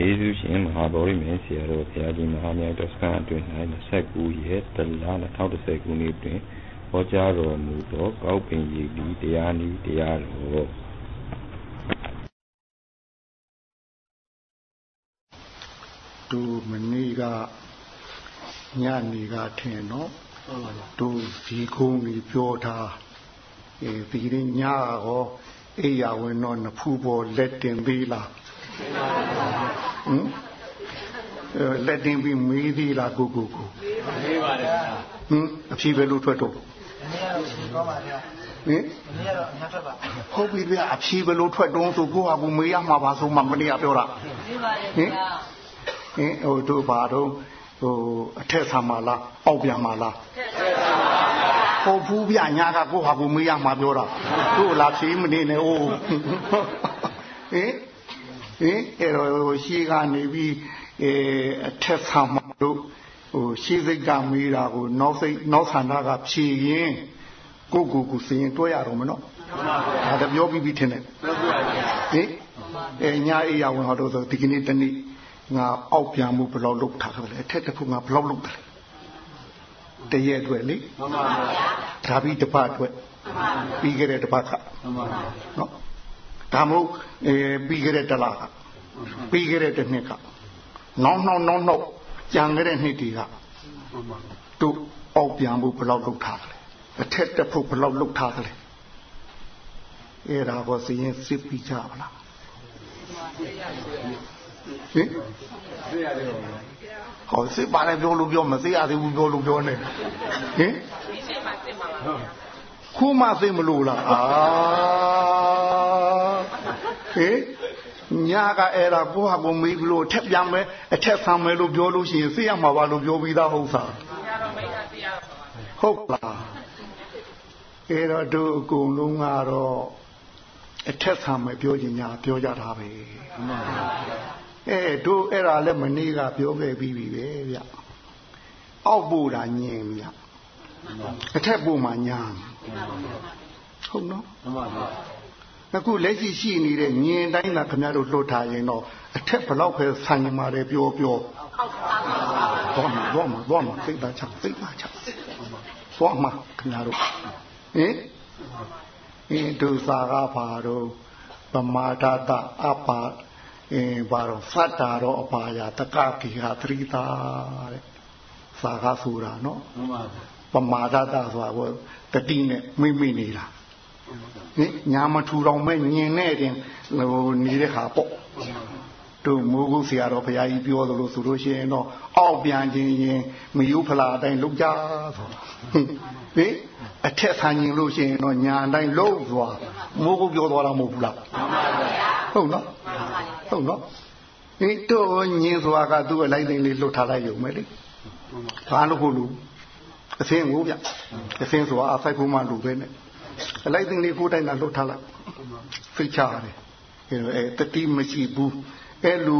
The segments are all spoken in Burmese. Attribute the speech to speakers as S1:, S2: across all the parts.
S1: ယေရှုရှင်မဟာဗောဓိမင်းဆရာတော်ဘုရားကြီးမဟာမြိုင်တော်စခန်းအတွင်း၌29ရက်တလ2010ခုနှစ်တွင်ဟောကြားတော်မူသောကောက်ပင်ရည်ဒီတရားနည်းတရားတော်
S2: သူမနေ့ကညနေကထင်တော့သူဒီကုန်းကြီးပြောတာအဲဒီရင်ညရောအိယာဝင်တော့နဖူးပေါ်လက်တင်သေးလား ဟမ်လက်တင်ပြီးမေးသေးလားကိုကိုကိုမေးပါတယ်ဟမ်အဖြေပဲလို့ထွက်တော့မနေ့ကတော့ပြောပါဗျာဟင်မနေ့ကတော့အများထွက်ပါဟုတ်ပြီဗျာအဖြေပဲလို့ထွက်တော့ဆိုကိုဟာကိုမေးရမှာပါဆိုမှမနေ့ကပြောတာမေးပါတယ်ဗျာဟင်ဟိုတို့ဘာတော့ဟိုအထက်ဆံမှာလားအောက်ပြန်မှာလားအထက်ဆံပါဟုတ်ဘူးဗျညာကကိုဟာကိုမေးရမှာပြောတာတို့လာဖြေမနေနဲ့အိုးဟင်ဟ င်အဲ့တော့ရှေးကနေပြီးအဲအထက်ဆံမှာတို့ဟိုရှေးစိတ်ကမေးတာကိုနောက်စိတ်နောက်ဆန္ဒကဖြေရင်ကိုကိုကိုစရင်တွဲရတော့မနော်ဒါတပြောပြီးပြီးထင်တယ်ဟင်အဲညာအေးရဝင်ဟောတော့ဒီကနေ့တနေ့ငါအောက်ပြန်မှုဘယ်လောက်လုပ်ထားကြလဲအထက်တစ်ခုငါဘယ်လောက်လုပ်တယ်တရက်အတွက်လေမှန်ပါဗျာဒါပြီးတစ်ပတ်အတွက်ပြီးခဲ့တဲ့တစ်ပတ်ကမှန်ပါနော် ဒါမဟုတ်အဲပြီးခဲ့တဲ့တစ်လကပြီးခဲ့တဲ့တစ်နှစ်ကနောက်နောက်နောက်နောက်ကြံခဲ့တဲ့နှစ်တွေကတို့အောက်ပြန်မှုဘယ်လောက်လုပ်ထားကြလဲအထက်တစ်ဖုတ်ဘယ်လောက်လုပ်ထားကြလဲအဲ့ဒါကိုစရင်စစ်ပြီးကြပါလားဟင်သိရတယ်ဟောစစ်ပါလေပြောလို့ပြောမသိရသေးဘူးပြောလို့ပြောနေဟင် ခုမှသိမလို့လားအာဟင်ညာကအဲ့ဒါကိုဟာကိုမေးလို့အထက်ပြန်မယ်အထက်ဆံမယ်လို့ပြောလို့ရှိရင်သိရမှာပါလို့ပြောပြီးသားဟုတ်သားဟုတ်လားအဲ့တော့တို့အကုန်လုံးကတော့အထက်ဆံမယ်ပြောချင်ညာပြောကြတာပဲမှန်ပါအဲတို့အဲ့ဒါလည်းမနေ့ကပြောခဲ့ပြီးပြီပဲဗျအောက်ပို့တာညင်ဗျအထက်ပို့မှာညာ ဟုတ်နော်မှန်ပါဗျအခုလက်ရှိရှိနေတဲ့ညင်တိုင်းကခင်ဗျားတို့လွတ်ထားရင်တော့အထက်ဘလောက်ပဲဆန်ရမှာလေပြောပြောတော့မှာတော့မှာတော့မှာသိတာချက်သိတာချက်သွားမှာခင်ဗျားတို့ဟင်အင်းဒုစာကဘာတော့ပမာဒတာအပါအင်းဘာတော့ဖတ်တာတော့အပါယတကကိဟာသရိတာတဲ့စာကဆိုတာနော်မှန်ပါ ပမာဒတာဆိုတာကိုတတိနဲ့မိမိနေတာဟင်ညာမထူတော်မဲ့ညင်နဲ့တင်ဟိုနေတဲ့ခါပေါ့တို့မိုးကုတ်ဆရာတော်ဘုရားကြီးပြောသလိုဆိုလို့ရှိရင်တော့အောက်ပြန်ခြင်းရင်မယုဖလာအတိုင်းလုံကြဆိုဟင်အထက်ဆန်းခြင်းလို့ရှိရင်တော့ညာအတိုင်းလုံသွားမိုးကုတ်ပြောသွားတာမဟုတ်ဘူးလားဟုတ်နော်ဟုတ်နော်ဒီတို့ညင်စွာကသူ့အလိုက်သိန်းလေးလွတ်ထားလိုက်ရုံပဲလေဘာလို့ဟုတ်လို့ အစင်းကိုဗျအစင်းဆိုတာအဖိုက်ဖို့မှလူပဲနဲ့အလိုက်သိန်းလေးကိုတိုင်းလာလွတ်ထားလိုက်ဖိတ်ချရတယ်အဲတော့အဲတတိမရှိဘူးအဲလူ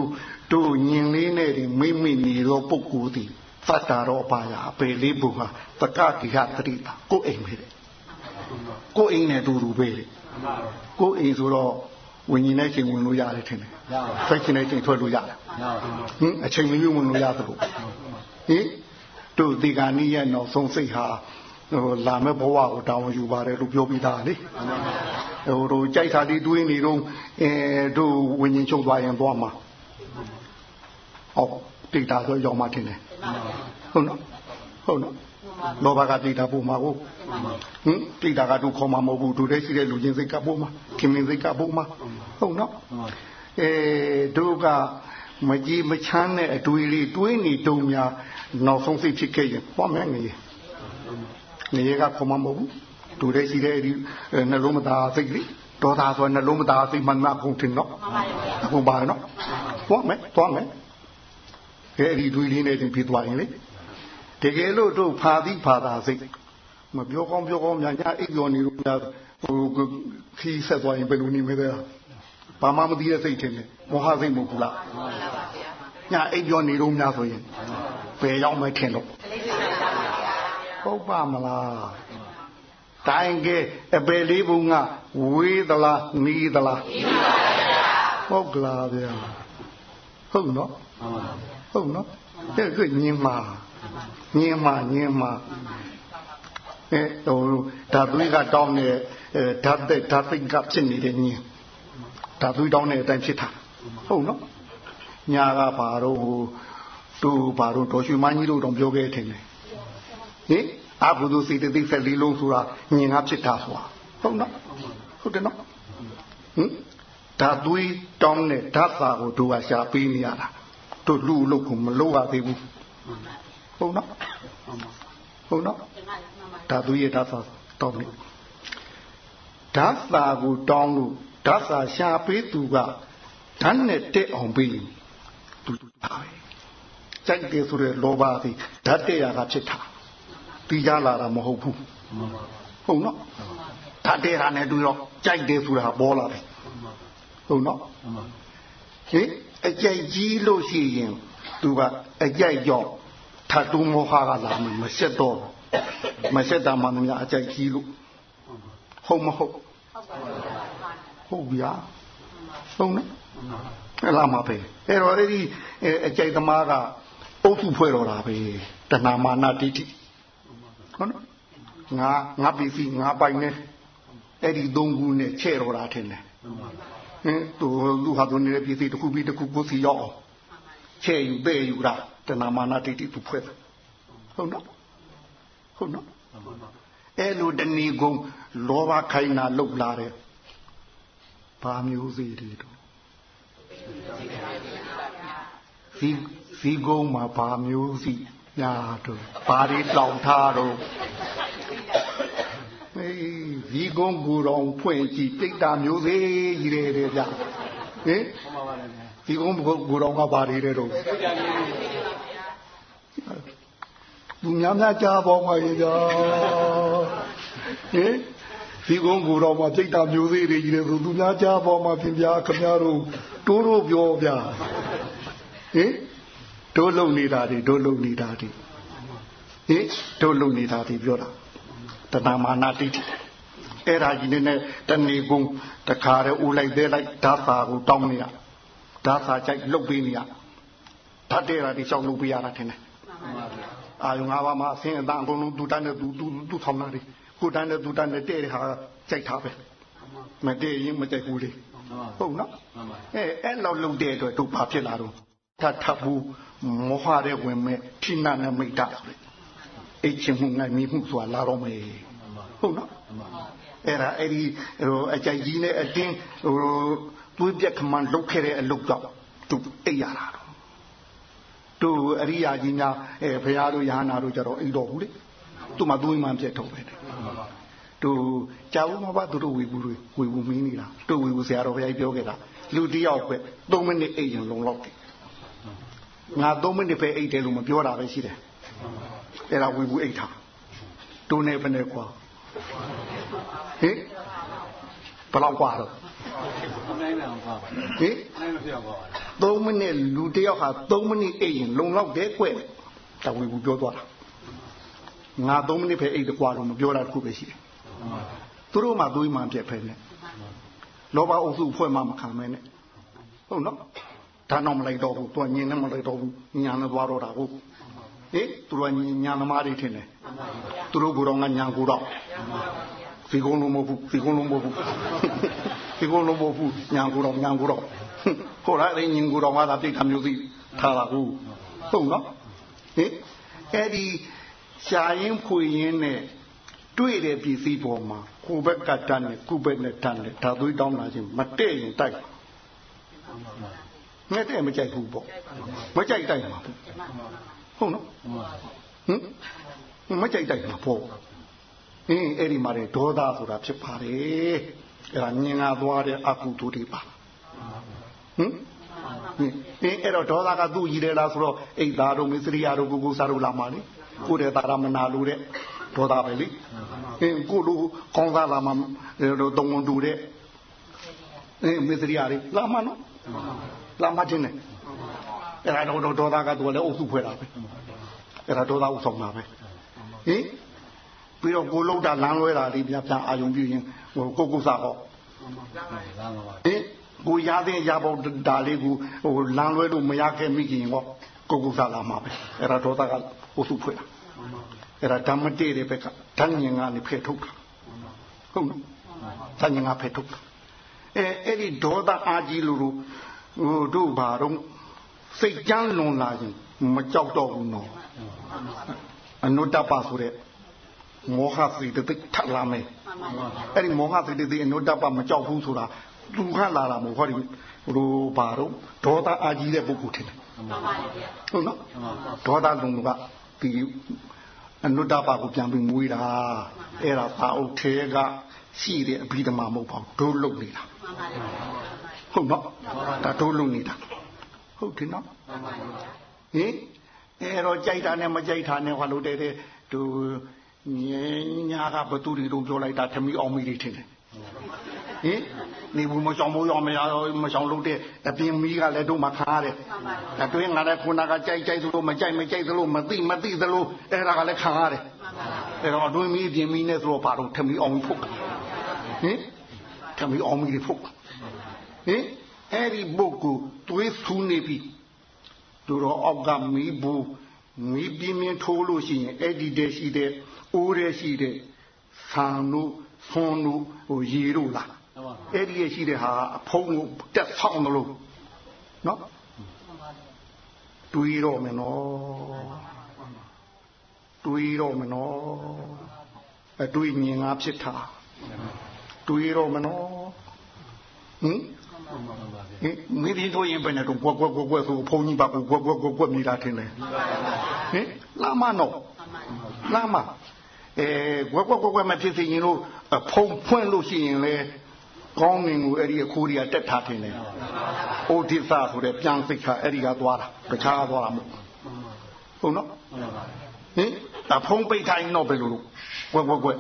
S2: တို့ညင်လေးနဲ့ဒီမိမိနေသောပုဂ္ဂိုလ်ဒီသတ္တာရောပါရအပေလေးဘုံဟာတကတိဟတတိတာကိုအိမ်ပဲတဲ့ကိုအိမ်နဲ့တူတူပဲတဲ့ကိုအိမ်ဆိုတော့ဝင်ရင်တဲ့ချိန်ဝင်လို့ရတယ်ထင်တယ်။ထွက်ချိန်တဲ့ချိန်ထွက်လို့ရတယ်။ဟင်အချိန်မရွဝင်လို့ရသလိုဟင် တို့ဒီကနေ့ရဲ့နောက်ဆုံးစိတ်ဟာဟိုလာမဲ့ဘဝကိုတောင်းယူပါတယ်လို့ပြောပြီးသားလေဟိုတို့ကြိုက်တာဒီတွေးနေတော့အဲတို့ဝิญဉ်ချုပ်သွားရင်သွားမှာဟောတိတ်တာဆိုရောက်မှထင်တယ်ဟုတ်နော်ဟုတ်နော်လောဘကတိတ်တာပို့မှာကိုဟင်တိတ်တာကတို့ခေါ်မှာမဟုတ်ဘူးတို့တည်းရှိတဲ့လူချင်းစိတ်ကပို့မှာခင်မင်းစိတ်ကပို့မှာဟုတ်နော်အဲတို့က မကြီးမချမ်းတဲ့အတွေးလေးတွေးနေတုံများနောက်ဆုံးစိတ်ဖြစ်ခဲ့ရင်ဟောမယ်ငယ်နေရကခေါ်မှာမဟုတ်ဘူးတို့တည်းရှိတဲ့ဒီနှလုံးမသားစိတ်လေးဒေါသဆိုနှလုံးမသားစိတ်မှန်မှခုံတင်တော့အခုပါနော်သွားမယ်သွားမယ်အဲဒီတွေးလေးနဲ့တင်ဖြစ်သွားရင်လေတကယ်လို့တို့ဖာသီးဖာသာစိတ်မပြောကောင်းပြောကောင်းညာညာအိပ်ကျော်နေလို့ညာဟိုခီးဆက်သွားရင်ဘယ်လိုနေမလဲ ဘာမှမသိတဲ့စိတ်ထင်တယ်မောဟစိတ်မဟုတ်ဘူးလားညာအိပ်ကျော်နေလို့များဆိုရင်ဘယ်ရောက်မှထင်လို့ဟုတ်ပါမလားတိုင်းကအပေလေးဘုံကဝေးသလားနီးသလားနီးပါဗျာဟုတ်ကလားဗျာဟဟုတ်နော်ဟုတ်နော်တဲ့ကညင်မာညင်မာညင်မာအဲဟိုဓာသွေးကတောင်းတဲ့ဓာတ်တဲ့ဓာတ်သိကဖြစ်နေတဲ့ညင် ဓာသွေးတောင်းတဲ့အတိုင်းဖြစ်တာဟုတ်နော်ညာကဘာတော့ဟိုသူဘာတော့တော်ရွှေမန်းကြီးတို့တော့ပြောခဲ့တယ်ဟင်အဘုဒ္ဓစေတသိက်ဆက်လေးလုံးဆိုတာညင်ကဖြစ်တာဆိုတာဟုတ်နော်ဟုတ်တယ်နော်ဟင်ဓာသွေးတောင်းတဲ့ဓာတ်စာကိုတို့ကရှာပေးနေရတာတို့လူလို့ကိုမလို့ရသေးဘူးဟုတ်နော်ဟုတ်နော်ဓာသွေးရဲ့ဓာတ်စာတောင်းနေဓာတ်စာကိုတောင်းလို့ ဓာတ်စာရှာပေးသူကဓာတ်နဲ့တက်အောင်ပေးရင်သူသူပါပဲကြိုက်တယ်ဆိုတဲ့လောဘသည်ဓာတ်တက်ရတာဖြစ်တာပြီးကြလာတာမဟုတ်ဘူးဟုတ်နော်ဓာတ်တက်ရနဲ့တူတော့ကြိုက်တယ်ဆိုတာပေါ်လာတယ်ဟုတ်နော်ဟင်အကြိုက်ကြီးလို့ရှိရင်သူကအကြိုက်ကြောင့်ထတူမောဟကလာမှမဆက်တော့မဆက်တာမှများအကြိုက်ကြီးလို့ဟုတ်မဟုတ်ဟုတ်ဗျာ ဟုတ်နော်အဲ့လာမှာပဲအဲ့တော့အဲ့ဒီအကြိုက်သမားကအုပ်စုဖွဲ့တော်တာပဲတဏမာနတိတိဟုတ်နော်ငါငါပစ္စည်းငါပိုင်နေအဲ့ဒီသုံးခုနဲ့ချဲ့တော်တာထင်တယ်ဟင်သူလူဟာသူနေတဲ့ပစ္စည်းတစ်ခုပြီးတစ်ခုကိုစီရောက်အောင်ချဲ့ယူပဲ့ယူတာတဏမာနတိတိသူဖွဲ့တယ်ဟုတ်နော်ဟုတ်နော်အဲ့လိုတဏီကုံလောဘခိုင်းတာလုတ်လာတယ် ဘာမျိုးစီတွေတော့ဇီဇီကုံမှာဘာမျိုးစီညာတို့ဘာတွေတောင်ထားတော့အေးဇီကုံကိုယ်တော်ဖွင့်ကြည့်တိတ်တာမျိုးစေးကြီးတယ်တဲ့ဗျဟင်ဇီကုံကိုယ်တော်ကဘာတွေလဲတော့လူများများကြားပေါ်မှာရေကြာဟင် ဒီကုန်းကိုတော့မှစိတ်တာမျိုးသေးတွေကြီးတယ်ဆိုသူများကြားပေါ်မှာပြင်ပြခမများတို့တိုးတိုးပြောပြဟင်တို့လုံနေတာတွေတို့လုံနေတာတွေဟင်တို့လုံနေတာတွေပြောတာတဏမာနာတိတိအဲ့ဒါကြီးနဲ့တဏီကုန်းတခါတည်းဦးလိုက်သေးလိုက်ဓာသာကိုတောင်းနေရဓာသာကြိုက်လုတ်ပေးနေရဓာတ်တဲ့ရာတွေရှောက်လုတ်ပေးရတာထင်တယ်အာယုံ၅ပါးမှာအစင်းအတန်အကုန်လုံးသူတန်းနဲ့သူသူသူထောင်တာတွေ ကိုတန်းနဲ့သူတန်းနဲ့တဲ့တဲ့ဟာကြိုက်တာပဲမတည့်ရင်မကြိုက်ဘူးလေဟုတ်နော်အဲအဲ့လောက်လုံတဲ့အတွက်တို့ဘာဖြစ်လာတော့ထထဘူးမောဟတဲ့ဝင်မဲ့ဌိနနဲ့မိတ်တာဆိုလေအိတ်ချင်းမှုငိုင်မိမှုဆိုတာလာတော့မယ်ဟုတ်နော်အဲ့ဒါအဲ့ဒီဟိုအကြိုက်ကြီးနဲ့အတင်းဟိုသွေးပြက်ခမန်းလုတ်ခဲ့တဲ့အလုပ်ကြောင့်သူအိတ်ရတာတော့တို့အရိယာကြီးများအဲဘုရားတို့ယဟနာတို့ကြတော့အိတ်တော်ဘူးလေသူ့မှာသွေးမှန်ပြက်ထုတ်ပဲတဲ့ တို့ကြာဦးမပါတို့ဝေဘူးတွေဝေဘူးမင်းနေတာတို့ဝေဘူးဆရာတော်ဘုရားပြောခဲ့တာလူတယောက်ပဲ3မိနစ်အိတ်ရင်လုံလောက်တယ်ငါ3မိနစ်ပဲအိတ်တယ်လို့မပြောတာပဲရှိတယ်အဲ့ဒါဝေဘူးအိတ်ထားတို့နေဘယ်နဲ့ကွာဟင်ဘယ်လောက်ကွာတော့
S3: နိုင်တယ်ကွာဟင်နိုင်မပြောပါ
S2: ဘူး3မိနစ်လူတယောက်ဟာ3မိနစ်အိတ်ရင်လုံလောက်တယ်ကွတဝေဘူးပြောသွားတာ ငါ3မိနစ်ပဲအိတ်တကွာတော့မပြောတာတခုပဲရှိတယ်သူတို့မှသွေးမှန်ပြက်ဖဲနဲ့လောဘအုပ်စုဖွဲ့မှမခံမဲနဲ့ဟုတ်နော်ဒါတော့မလိုက်တော့ဘူးသူကညင်နဲ့မလိုက်တော့ဘူးညာနဲ့သွားတော့တာဟုတ်ဟေးသူတို့ကညာသမားတွေထင်တယ်သူတို့ကိုယ်တော်ကညာကိုယ်တော်ဒီကုန်းလုံးမဟုတ်ဘူးဒီကုန်းလုံးမဟုတ်ဘူးဒီကုန်းလုံးမဟုတ်ဘူးညာကိုယ်တော်ညာကိုယ်တော်ဟိုလားအဲ့ညင်ကိုယ်တော်ကသာပြိတ်တာမျိုးစီထားတာဟုတ်ဟုတ်နော်ဟေးအဲ့ဒီ ရှားရင်ဖွေရင်နဲ့တွေ့တဲ့ပစ္စည်းပေါ်မှာကိုဘက်ကတန်းနဲ့ကုဘက်နဲ့တန်းနဲ့ဓာသွေးတောင်းလာခြင်းမတည့်ရင်တိုက်ငဲ့တဲ့မကြိုက်ဘူးပေါ့မကြိုက်တိုက်မှာဟုတ်နော်ဟင်မကြိုက်တိုက်မှာပေါ့အင်းအဲ့ဒီမှာဒေါသဆိုတာဖြစ်ပါတယ်အဲ့ဒါမြင်လာသွားတဲ့အကုသိုလ်တွေပါဟင်အင်းအဲ့တော့ဒေါသကသူ့ကြီးတယ်လားဆိုတော့အိတ်သားတို့မစ္စရိယတို့ကိုကိုစားတို့လာမှာလေ ကိုတဲ့တာရမနာလို့တဲ့ဒေါသပဲလေအင်းကိုလိုကောင်းစားလာမှာတုံဝန်တူတဲ့အင်းမစ္စရိယတွေလာမှာနော်လာမှာချင်းတယ်အဲ့ဒါတော့ဒေါသကသူလည်းအုပ်စုဖွဲ့တာပဲအဲ့ဒါဒေါသဥဆောင်တာပဲဟင်ပြီးတော့ကိုလုတ်တာလမ်းလွဲတာလေးပြပြန်အာယုံပြရင်ဟိုကိုကုစားဟောဟင်ကိုရတဲ့ရဖို့ဒါလေးကိုဟိုလမ်းလွဲလို့မရခဲ့မိခင်ဟော ကိုကုသလာမှာပဲအဲ့ဒါဒေါသကဟိုစုဖွဲ့တာအဲ့ဒါဓမ္မတေတဲ့ဘက်ကဓာညင်ကနေဖဲထုတ်တာဟုတ်နော်ဓာညင်ကဖဲထုတ်တာအဲအဲ့ဒီဒေါသအာကြီးလို့ဟိုတို့ဘာတော့စိတ်ကြမ်းလွန်လာရင်မကြောက်တော့ဘူးနော်အနုတ္တပဆိုတဲ့မောဟစိတ်တိတ်ထပ်လာမယ်အဲ့ဒီမောဟစိတ်တိတ်အနုတ္တပမကြောက်ဘူးဆိုတာသူခလာလာမို့ဟောဒီ ဟိုဘာတော့ဒေါသအာကြီးတဲ့ပုဂ္ဂိုလ်ထင်တယ်ဟုတ်နော်ဒေါသလုံကဒီအနုတ္တပကိုပြန်ပြီးမွေးတာအဲ့ဒါသာအုပ်ထဲကရှိတဲ့အဘိဓမ္မာမဟုတ်ပါဘူးဒုလုံနေတာဟုတ်နော်ဒါဒုလုံနေတာဟုတ်တယ်နော်ဟင်အဲ့တော့ကြိုက်တာနဲ့မကြိုက်တာနဲ့ဟောလို့တဲ့တဲ့သူညာကဘသူတွေတို့ပြောလိုက်တာထမီအောင်မီတွေထင်တယ် ဟင်နေဘူးမဆောင်မိုးရောမရမဆောင်လို့တဲ့အပြင်မီးကလည်းတို့မခါရတယ်အတွင်းငါလည်းခုနကကြိုက်ကြိုက်သလိုမကြိုက်မကြိုက်သလိုမသိမသိသလိုအဲ့ဒါကလည်းခါရတယ်အဲ့တော့အတွင်းမီးပြင်မီးနဲ့ဆိုတော့ဘာလို့ထမီအောင်ဖုတ်ဟင်ထမီအောင်မီတွေဖုတ်ဟင်အဲ့ဒီပုဂ္ဂိုလ်သွေးဆူးနေပြီတို့တော့အောက်ကမီးဘူးမီးပြင်းပြင်းထိုးလို့ရှိရင်အဲ့ဒီတည်းရှိတဲ့အိုးတည်းရှိတဲ့ဆံတို့ဆွန်တို့ဟိုရေတို့လား အဲ့ဒီရရှိတဲ့ဟာအဖုံးကိုတက်ဆောင်မလို့နော်တွေးတော့မယ်နော်တွေးတော့မယ်နော်အတွေးမြင်ငါဖြစ်တာတွေးတော့မယ်နော်ဟင်ဟင်မိဒီတို့ရင်ပဲနဲ့တော့ကွက်ကွက်ကွက်ကွက်ဆိုဖုံးကြီးပါကွက်ကွက်ကွက်ကွက်နေတာထင်တယ်ဟင်လာမနော်လာမအဲကွက်ကွက်ကွက်ကွက်မဖြစ်စေရင်လို့ဖုံဖွင့်လို့ရှိရင်လေ ကောင်းငင်ကိုအဲ့ဒီအခိုးတွေကတက်ထားတင်တယ်။အိုဒိသဆိုတဲ့ပြန်စိတ်ခါအဲ့ဒီကသွားတာတခြားသွားတာမဟုတ်ဟုတ်နော်ဟင်အဖုံးပိတ်ထိုင်တော့ဘယ်လိုလုပ်ဝက်ဝက်ဝက်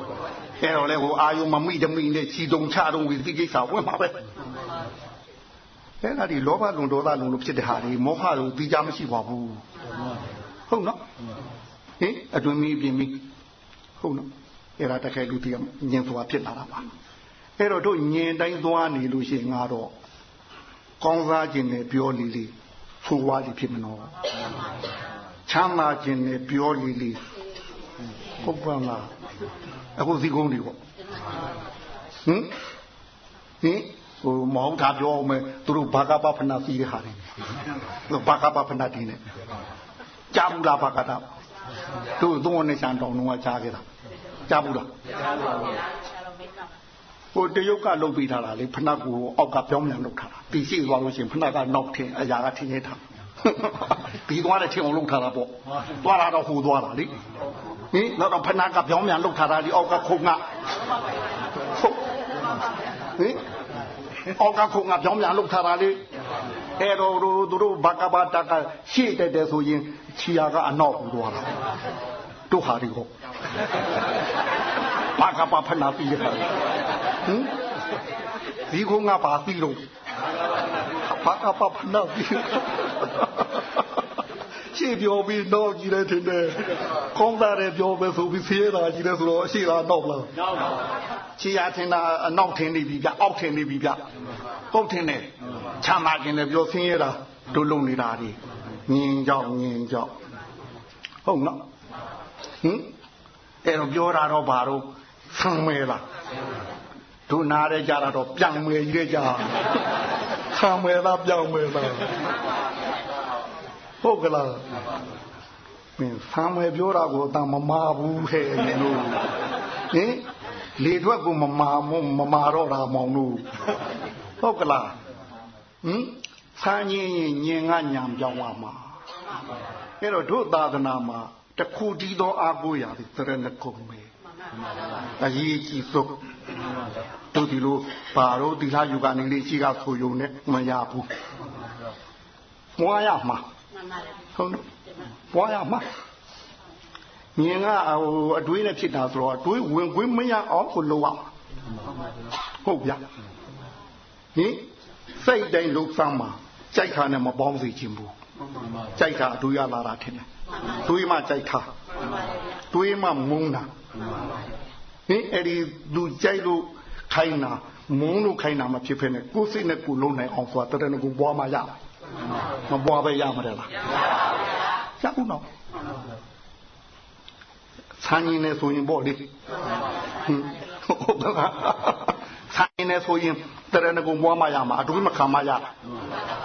S2: အဲ့တော့လေဟိုအာယုံမမိတမိနဲ့ခြီတုံချတုံဒီကိစ္စဝက်မှာပဲအဲ့ဒါဒီလောဘလွန်ဒေါသလွန်လို့ဖြစ်တဲ့ဟာတွေမောဟလို့ပြီးကြမရှိပါဘူးဟုတ်နော်ဟင်အတွင်မီးပြင်မီးဟုတ်နော်အဲ့ဒါတခဲလူတည်းညင်သွားဖြစ်လာတာပါ အဲ့တော့တို့ညင်တိုင်းသွားနေလို့ရှိရင်ငါတော့ကောင်းစားခြင်းနဲ့ပြောလီလီဆိုးဝါးလီဖြစ်မနော်ချမ်းသာခြင်းနဲ့ပြောလီလီဟုတ်ပါလားအခုစီကုန်းတွေပေါ့ဟင်ဟင်ဟိုမောင်ထားပြောအောင်မယ်သူတို့ဘာကပဖနာစီတဲ့ဟာတွေဘာကပဖနာတင်းနဲ့ကြားဘူးလားဘာကတာတို့သုံးနဲ့ချန်တောင်တော့ကြားခဲ့တာကြားဘူးလားကြားပါဘူး ဟိုတရုတ်ကလုတ်ပြီးထားတာလေဖနက်ကိုအောက်ကပြောင်းပြန်လုတ်ထားတာတီရှိသွားလို့ရှိရင်ဖနက်ကနောက်ထင်အရာကထင်ရထားပြီးသွားတဲ့ထင်အောင်လုတ်ထားတာပေါ့သွားတာတော့ဟိုသွားတာလေဟင်နောက်တော့ဖနက်ကပြောင်းပြန်လုတ်ထားတာဒီအောက်ကခုံကဟုတ်ဟင်အောက်ကခုံကပြောင်းပြန်လုတ်ထားတာလေအဲ့တော့တို့တို့ဘကဘာတကရှေ့တက်တယ်ဆိုရင်ခြေရာကအနောက်ကိုသွားတာတို့ဟာဒီကိုဘာကဘာဖနာပြီးရတာ ဟင်ဒီကုန်းကဘာပြီးလို့ဘာကဘာဖနာပြီးရှေ့ပြောပြီးတော့ကြည့်တယ်ထင်တယ်ကောင်းတာတယ်ပြောပဲဆိုပြီးဆေးရတာကြည့်တယ်ဆိုတော့အရှိတာတော့လားနောက်ပါခြေရထင်တာအနောက်ထင်နေပြီဗျအောက်ထင်နေပြီဗျဟုတ်ထင်တယ်ချမ်းသာခြင်းနဲ့ပြောဆင်းရတာတို့လုံနေတာဒီငင်ကြောက်ငင်ကြောက်ဟုတ်နော်ဟင်အဲ့တော့ပြောတာတော့ဘာတော့ဆံမဲလား တို့နားရဲကြတာတော့ပြောင်မဲကြီးကြဆံမဲလားပြောင်မဲလားဟုတ်ကလားမင်းဆံမဲပြောတာကိုအတမမာဘူးဟဲ့လို့ဟင်လေထွက်ကိုမမာမမမာတော့တာမောင်တို့ဟုတ်ကလားဟင်ဆန်းရင်ညင်ကညံပြောင်းသွားမှာအဲ့တော့တို့သာသနာမှာတခုတည်းသောအာကိုရာသည်သရဏဂုံပဲအရေးကြီးဆုံး တို့ဒီလိုဘာလို့ဒီလားယူကနေလေးရှိကဆိုယုံနဲ့မရဘူးမွားရမှာဟုတ်ပွားရမှာမြင်ကဟိုအတွေးနဲ့ဖြစ်တာဆိုတော့အတွေးဝင်ခွင့်မရအောင်ကိုလုပ်အောင်ဟုတ်ဗျာဟင်စိတ်တိုင်းလုံဆောင်မှာကြိုက်ခါနဲ့မပေါင်းစေခြင်းဘူးကြိုက်ခါအတွေးရလာတာထင်တယ်တွေးမှကြိုက်ခါတွေးမှမုန်းတာ ဟင်အဲ့ဒီသူကြိုက်လို့ခိုင်းတာမုန်းလို့ခိုင်းတာမဖြစ်ဖြစ်နဲ့ကိုယ်စိတ်နဲ့ကိုယ်လုံးနိုင်အောင်ဆိုတာတရဏဂုံပွားမှရမပွားပဲရမှာတယ်လားရပါဘူးဗျာရဘူးနော်ဆန်းရင်လည်းဆိုရင်ပေါ့လေဟုတ်ကဲ့ဆန်းရင်လည်းဆိုရင်တရဏဂုံပွားမှရမှာအတူမခံမှရ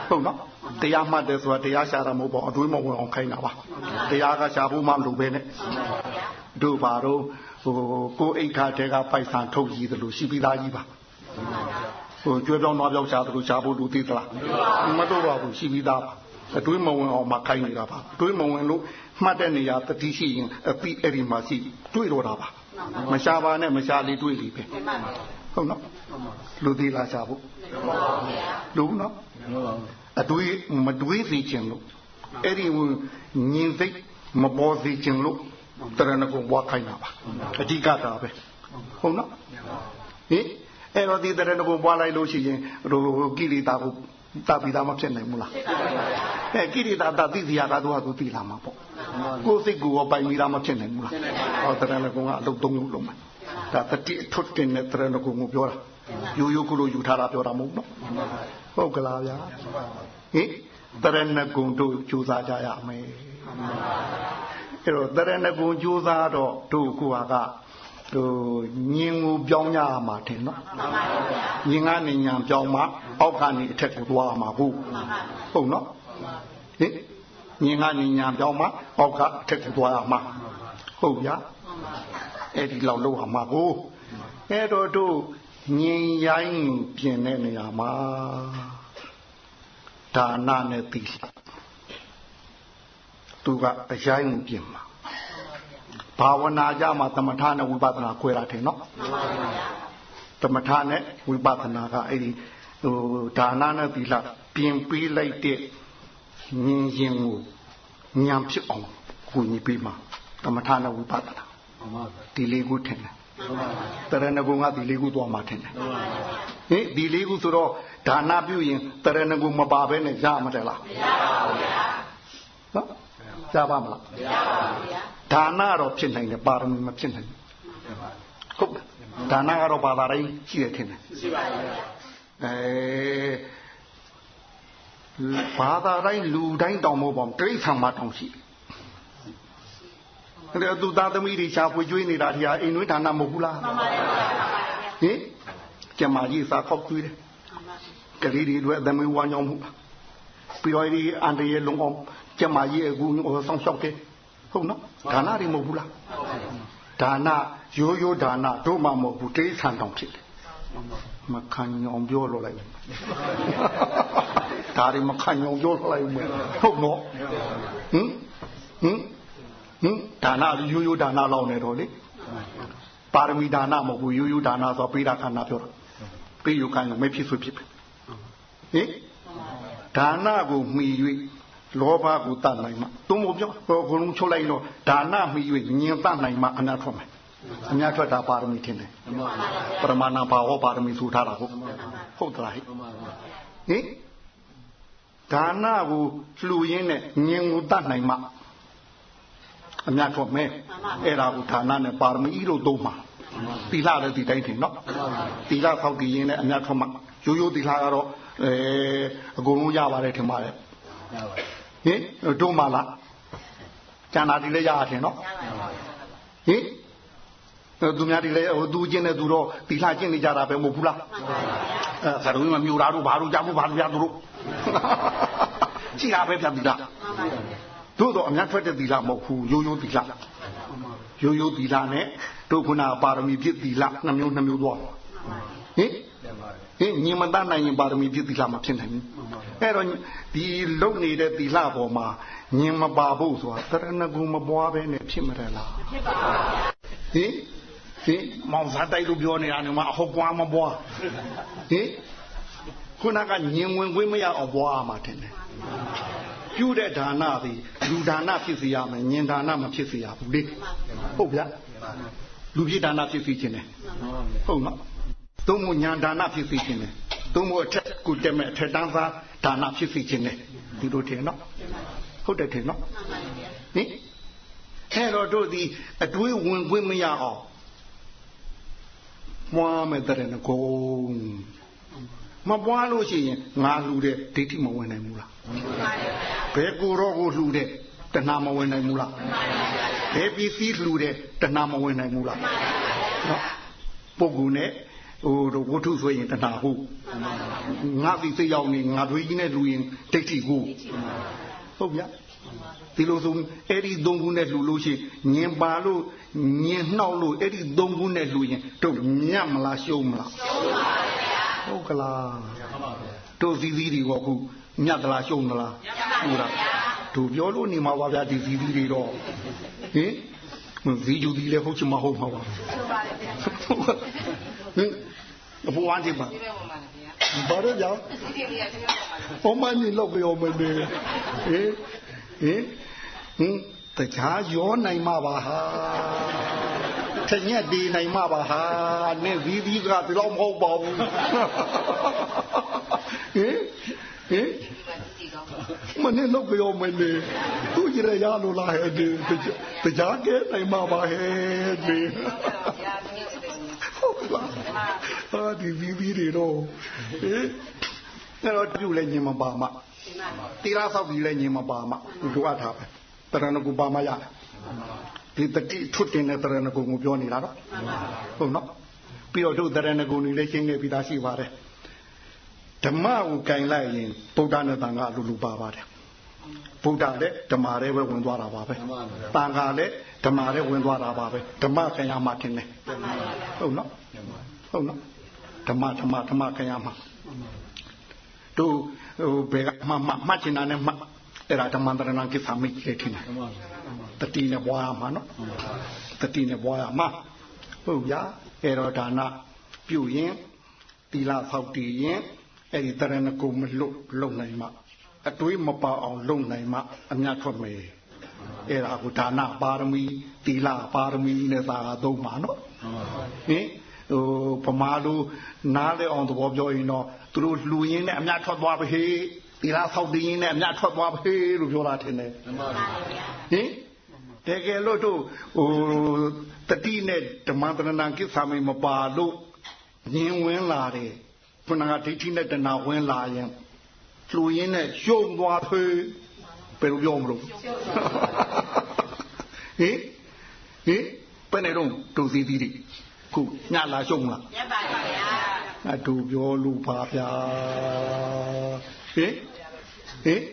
S2: ဟုတ်နော်တရားမှတ်တယ်ဆိုတာတရားရှာတာမဟုတ်ပါအတူမဝင်အောင်ခိုင်းတာပါတရားကရှာဖို့မှမလိုပဲနဲ့ တို့ပါတော့ဟိုကိုအိတ်ခါတဲကပိုက်ဆံထုတ်ရည်တယ်လို့ရှိပြီးသားကြီးပါဟိုကျွဲပြောင်းသွားပြောင်းရှာတယ်လို့ရှာဖို့လူသိသလားမတော့ပါဘူးရှိပြီးသားပါအတွေးမဝင်အောင်မခိုင်းနေတာပါတွေးမဝင်လို့မှတ်တဲ့နေရာတတိရှိရင်အပိအဲ့ဒီမှာရှိတွေးတော့တာပါမရှာပါနဲ့မရှာလေးတွေးလီပဲဟုတ်နော်လူသေးလားရှာဖို့လူနော်အတွေးမတွေးသိခြင်းလို့အဲ့ဒီညင်သိမပေါ်သိခြင်းလို့ တရဏဂုံဘွားခိုင်းတာပါအဓိကတာပဲဟုတ်နော်ဟင်အဲ့တော့ဒီတရဏဂုံဘွားလိုက်လို့ရှိရင်ဟိုကိရိတာကိုတပိတာမဖြစ်နိုင်ဘူးလားအဲကိရိတာတတိစီယာကတော့သူသိလာမှာပေါ့ကိုယ်စိတ်ကိုယ်ပိုင်မိတာမဖြစ်နိုင်ဘူးလားဟောတရဏဂုံကအလုပ်သုံးလုံးလုံးမှာဒါတတိအထွတ်တင်တဲ့တရဏဂုံကိုပြောတာရိုးရိုးကလို့ယူထားတာပြောတာမဟုတ်နော်ဟုတ်ကလားဗျာဟင်တရဏဂုံတို့ကြိုးစားကြရမယ် အဲ့တော့တရဏဂုံကြိုးစားတော့တို့ကိုကဟိုညင်ကိုပြောင်းကြရမှာတယ်နော်ညင်ကနေညာပြောင်းမှအောက်ကနေအထက်ကိုသွားမှာဟုတ်ဟုတ်နော်ဟင်ညင်ကနေညာပြောင်းမှအောက်ကအထက်ကိုသွားရမှာဟုတ်ဗျာအဲ့ဒီလောက်လောက်ရမှာကိုအဲ့တော့တို့ညင်ရိုင်းပြင်တဲ့နေရာမှာဒါနနဲ့သီလ သူကအရိုင်းပြင်မှာဘာဝနာကြမှာသမထနဲ့ဝိပဿနာခွဲတာထင်နော်သမထနဲ့ဝိပဿနာကအဲ့ဒီဟိုဒါနနဲ့သီလပြင်ပေးလိုက်တဲ့ဉာဏ်ရင်ကိုဉာဏ်ဖြစ်အောင်ကိုညီပေးမှာသမထနဲ့ဝိပဿနာဒီလေးခုထင်တယ်တရဏဂုံကဒီလေးခုသွားမှာထင်တယ်ဟင်ဒီလေးခုဆိုတော့ဒါနပြုရင်တရဏဂုံမပါဘဲနဲ့ရမှာတယ်လားမရပါဘူးဗျာနော် ရပါမလားမရပါဘူးဗျာဒါနတော့ဖြစ်နိုင်တယ်ပါရမီမဖြစ်နိုင်ဘူးဟုတ်ဒါနကတော့ဘာသာတိုင်းရှိရထင်တယ်ရှိပါရဲ့အဲဘာသာတိုင်းလူတိုင်းတောင်မို့ပေါ့တိရစ္ဆာန်မှတောင်ရှိတယ်သူသားသမီးတွေရှားဖွေကျွေးနေတာတရားအိမ်တွင်းဌာနမဟုတ်ဘူးလားမှန်ပါပါဟင်ကျမကြီးစာခောက်ကျွေးတယ်ကလေးတွေအတွက်သမီးဝမ်းကြောင်းမှုပြီးတော့ဒီအန်တရဲ့လုံအောင် ကျမကြီးအခုဆောင်းလျှောက်တယ်ဟုတ်နော်ဒါနတွေမဟုတ်ဘူးလားဒါနရိုးရိုးဒါနတို့မှမဟုတ်ဘူးတိဋ္ဌာန်တောင်ဖြစ်တယ်မခံညောင်ပြောလို့လိုက်ဒါတွေမခံညောင်ပြောလို့လိုက်ဟုတ်နော်ဟင်ဟင်ဟင်ဒါနရိုးရိုးဒါနလောက်နေတော့လေပါရမီဒါနမဟုတ်ဘူးရိုးရိုးဒါနဆိုပိဒါခန္ဓာပြောတာပိယုခံမဖြစ်ဆိုဖြစ်ပဲဟင်ဒါနကိုမှီ၍ လောဘကိုတတ်နိုင်မှသုံးဖို့ပြောဟိုဘုံလုံးချုပ်လိုက်တော့ဒါနမှီ၍ညင်တတ်နိုင်မှအနာထွက်မယ်အများထွက်တာပါရမီထင်တယ်ပရမဏဘာဝပါရမီဆိုထားတာဟုတ်ဟုတ်သလားဟိဟင်ဒါနကိုလှူရင်းနဲ့ညင်ကိုတတ်နိုင်မှအများထွက်မယ်အဲ့ဒါကိုဒါနနဲ့ပါရမီလို့သုံးမှာသီလလည်းဒီတိုင်းထင်နော်သီလဆောက်တည်ရင်းနဲ့အများထွက်မှရိုးရိုးသီလကတော့အဲအကုန်လုံးရပါတယ်ထင်ပါတယ်ရပါတယ် ဟင်တို့မှလားကျန်တာဒီလည်းရရထင်နော်ဟင်သူများဒီလည်းဟိုသူချင်းနဲ့သူတော့ဒီလှချင်းနေကြတာပဲမဟုတ်ဘူးလားအဲဆရာတို့ကမြူတာတို့ဘာလို့ကြောက်ဘူးဘာလို့ရသူတို့ကြည်တာပဲပြတ်ဒီလားတို့တော့အများထွက်တဲ့သီလမဟုတ်ဘူးရိုးရိုးသီလရိုးရိုးသီလနဲ့တို့ခုနပါရမီဖြစ်သီလနှမျိုးနှမျိုးသွားဟင် ဟင်ညီမတတ်နိုင်ရင်ပါရမီပြည့်သီလမဖြစ်နိုင်ဘူးအဲ့တော့ဒီလုံနေတဲ့သီလပေါ်မှာညင်မပါဖို့ဆိုတာတရဏဂုံမပွားပဲနဲ့ဖြစ်မရလားဖြစ်ပါပါဟင်ဟင်မောင်စားတိုက်လို့ပြောနေတာနေမှာအဟုတ်ပွားမပွားဟင်ခုနကညင်ဝင်ခွင့်မရအောင်ပွားမှာတင်တယ်ပြုတဲ့ဒါနသည်လူဒါနဖြစ်စီရမယ်ညင်ဒါနမဖြစ်စီရဘူးလေဟုတ်ဗျာလူပြည့်ဒါနဖြစ်စီခြင်းတယ်ဟုတ်နော် သုံးဖို့ညာဒါနဖြစ်စေခြင်းနဲ့သုံးဖို့အထက်ကိုတက်မဲ့အထက်တန်းသားဒါနဖြစ်စေခြင်းနဲ့ဒီလိုထင်နော်ဟုတ်တယ်ထင်နော်ဟင်အဲ့တော့တို့ဒီအတွေးဝင်ခွင့်မရအောင်မွားမဲ့တဲ့ငကုံမပွားလို့ရှိရင်ငါလှူတဲ့ဒိဋ္ဌိမဝင်နိုင်ဘူးလားဘယ်ကိုတော့ကိုလှူတဲ့တဏှာမဝင်နိုင်ဘူးလားဘယ်ပစ္စည်းလှူတဲ့တဏှာမဝင်နိုင်ဘူးလားနော်ပုဂ္ဂိုလ်နဲ့ ဟိုဝတ္ထုဆိုရင်တဏှာဟုတ်ငါသိစိတ်ရောက်နေငါတွေးကြီးနဲ့လူရင်ဒိဋ္ဌိကိုဟုတ်ဗျာဒီလိုဆိုအဲ့ဒီသုံးခုနဲ့လှူလို့ရှိညင်ပါလို့ညင်နှောက်လို့အဲ့ဒီသုံးခုနဲ့လှူရင်တို့ညံ့မလားရှုံးမလားရှုံးပါဗျာဟုတ်ကလားတို့စည်းစည်းတွေကခုညတ်သလားရှုံးသလားဟုတ်လားတို့ပြောလို့နေမှာပါဗျာဒီစည်းစည်းတွေတော့ဟင်ဇီဂျူဒီလည်းဟုတ်ချင်မဟုတ်မှာပါဟင် အဖိုးဝမ်းကြည့်ပါဘာလို့ကြောင့်ဘုံမနီလောက်ပြောမနေဟင်ဟင်ဟင်တခြားရောနိုင်မှာပါဟာထညက်ဒီနိုင်မှာပါဟာနဲ့ဗီဒီကဒီတော့မဟုတ်ပါဘူးဟင်ဟင်မနဲ့လောက်ပြောမနေသူကြရရလို့လားဟဲ့ဒီတခြားကဲနိုင်မှာပါဟဲ့ဒီ ဟုတ်လားဟာဒီဗီဒီတွေတော့ဟင်အဲ့တော့ပြုလဲညင်မပါမတိရဆောက်ပြီးလဲညင်မပါမတို့အပ်ထားပဲတရဏဂုပါမရတယ်ဒီတတိထွတ်တင်တဲ့တရဏဂုကိုပြောနေတာနော်ဟုတ်နော်ပြီးတော့တို့တရဏဂုနေလည်းရှင်းခဲ့ပြီးသားရှိပါတယ်ဓမ္မကိုကင်လိုက်ရင်ဗုဒ္ဓနဲ့တန်ခါအလိုလိုပါပါတယ်ဗုဒ္ဓလည်းဓမ္မလည်းပဲဝင်သွားတာပါပဲတန်ခါလည်းဓမ္မလည်းဝင်သွားတာပါပဲဓမ္မကင်ရမှာတင်တယ်ဟုတ်နော် ဟုတ်နော်ဓမ္မဓမ္မဓမ္မကင်ရမှာတို့ဟိုဘယ်ကမှမှတ်ချင်တာနဲ့မှအဲ့ဒါဓမ္မန္တရဏကိစ္စမိတ်လေထင်တယ်တတိနဲ့ဘွားမှာနော်တတိနဲ့ဘွားမှာဟုတ်ဗျာအဲ့တော့ဒါနပြုရင်သီလဆောက်တည်ရင်အဲ့ဒီတရဏဂုံမလွတ်လုံနိုင်မှအတွေးမပေါအောင်လုံနိုင်မှအမြတ်ထွက်မယ်အဲ့ဒါကိုဒါနပါရမီသီလပါရမီနဲ့သာသုံးပါနော်ဟင် ဟိုပမာလိုနားလေအောင်သဘောပြောရင်တော့သူတို့လှူရင်းနဲ့အမြတ်ထွက်သွားပြီသီလဆောက်တည်ရင်းနဲ့အမြတ်ထွက်သွားပြီလို့ပြောတာထင်တယ်မှန်ပါဗျာဟင်တကယ်လို့တို့ဟိုတတိနဲ့ဓမ္မတရဏကိစ္စမေမပါလို့ညင်ဝင်လာတယ်ခုနကဒိဋ္ဌိနဲ့တဏှာဝင်လာရင်လူရင်းနဲ့ရှုံသွားသေးဘယ်လိုပြောမလို့ဟင်ဟင်ဘယ်နဲ့တော့ဒုစည်းသီးတွေ ခုညလာရှုံလားညပါပါဗျာအတူပြောလို့ပါဗျာဟင်ဟင်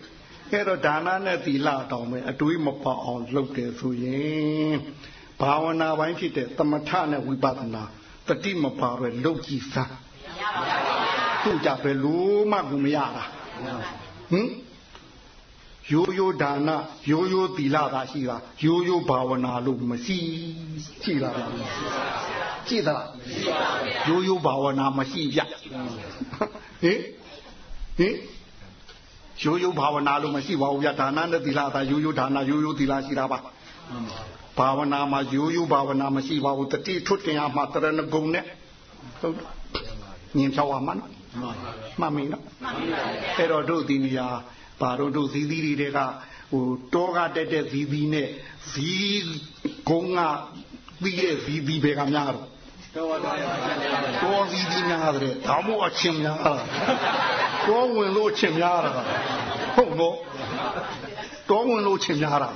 S2: အဲ့တော့ဒါနနဲ့သီလတောင်ပဲအတွေးမပေါအောင်လုပ်တယ်ဆိုရင်ဘာဝနာပိုင်းဖြစ်တဲ့သမထနဲ့ဝိပဿနာတတိမပါပဲလုပ်ကြည့်စမ်းမရပါဘူးသူကြပဲလို့မှကူမရတာဟင် ရိုးရိုးဒါနရိုးရိုးသီလသာရှိတာရိုးရိုးဘာဝနာလို့မရှိရှိလားဗျာရှိသလားရိုးရိုးဘာဝနာမရှိဗျဟင်ဟင်ရိုးရိုးဘာဝနာလို့မရှိပါဘူးဗျဒါနနဲ့သီလသာရိုးရိုးဒါနရိုးရိုးသီလရှိတာပါဘာဝနာမှာရိုးရိုးဘာဝနာမရှိပါဘူးတတိထွတ်တင်ရမှာတရဏဂုံနဲ့ဟုတ်ညင်ဖြောက်ရမှာနော်မှန်ပြီနော်အဲ့တော့တို့ဒီနေရာ ပါတော့တို့ဇီးသီးတွေကဟိုတောကတက်တဲ့ဇီးသီးနဲ့ဇီးကုန်းကပြီးတဲ့ဇီးသီးတွေကများတော့တောဇီးသီးများတယ်ဒါမို့အချင်းများတာတောဝင်လို့ချင်းများတာဟုတ်တော့တောဝင်လို့ချင်းများတာ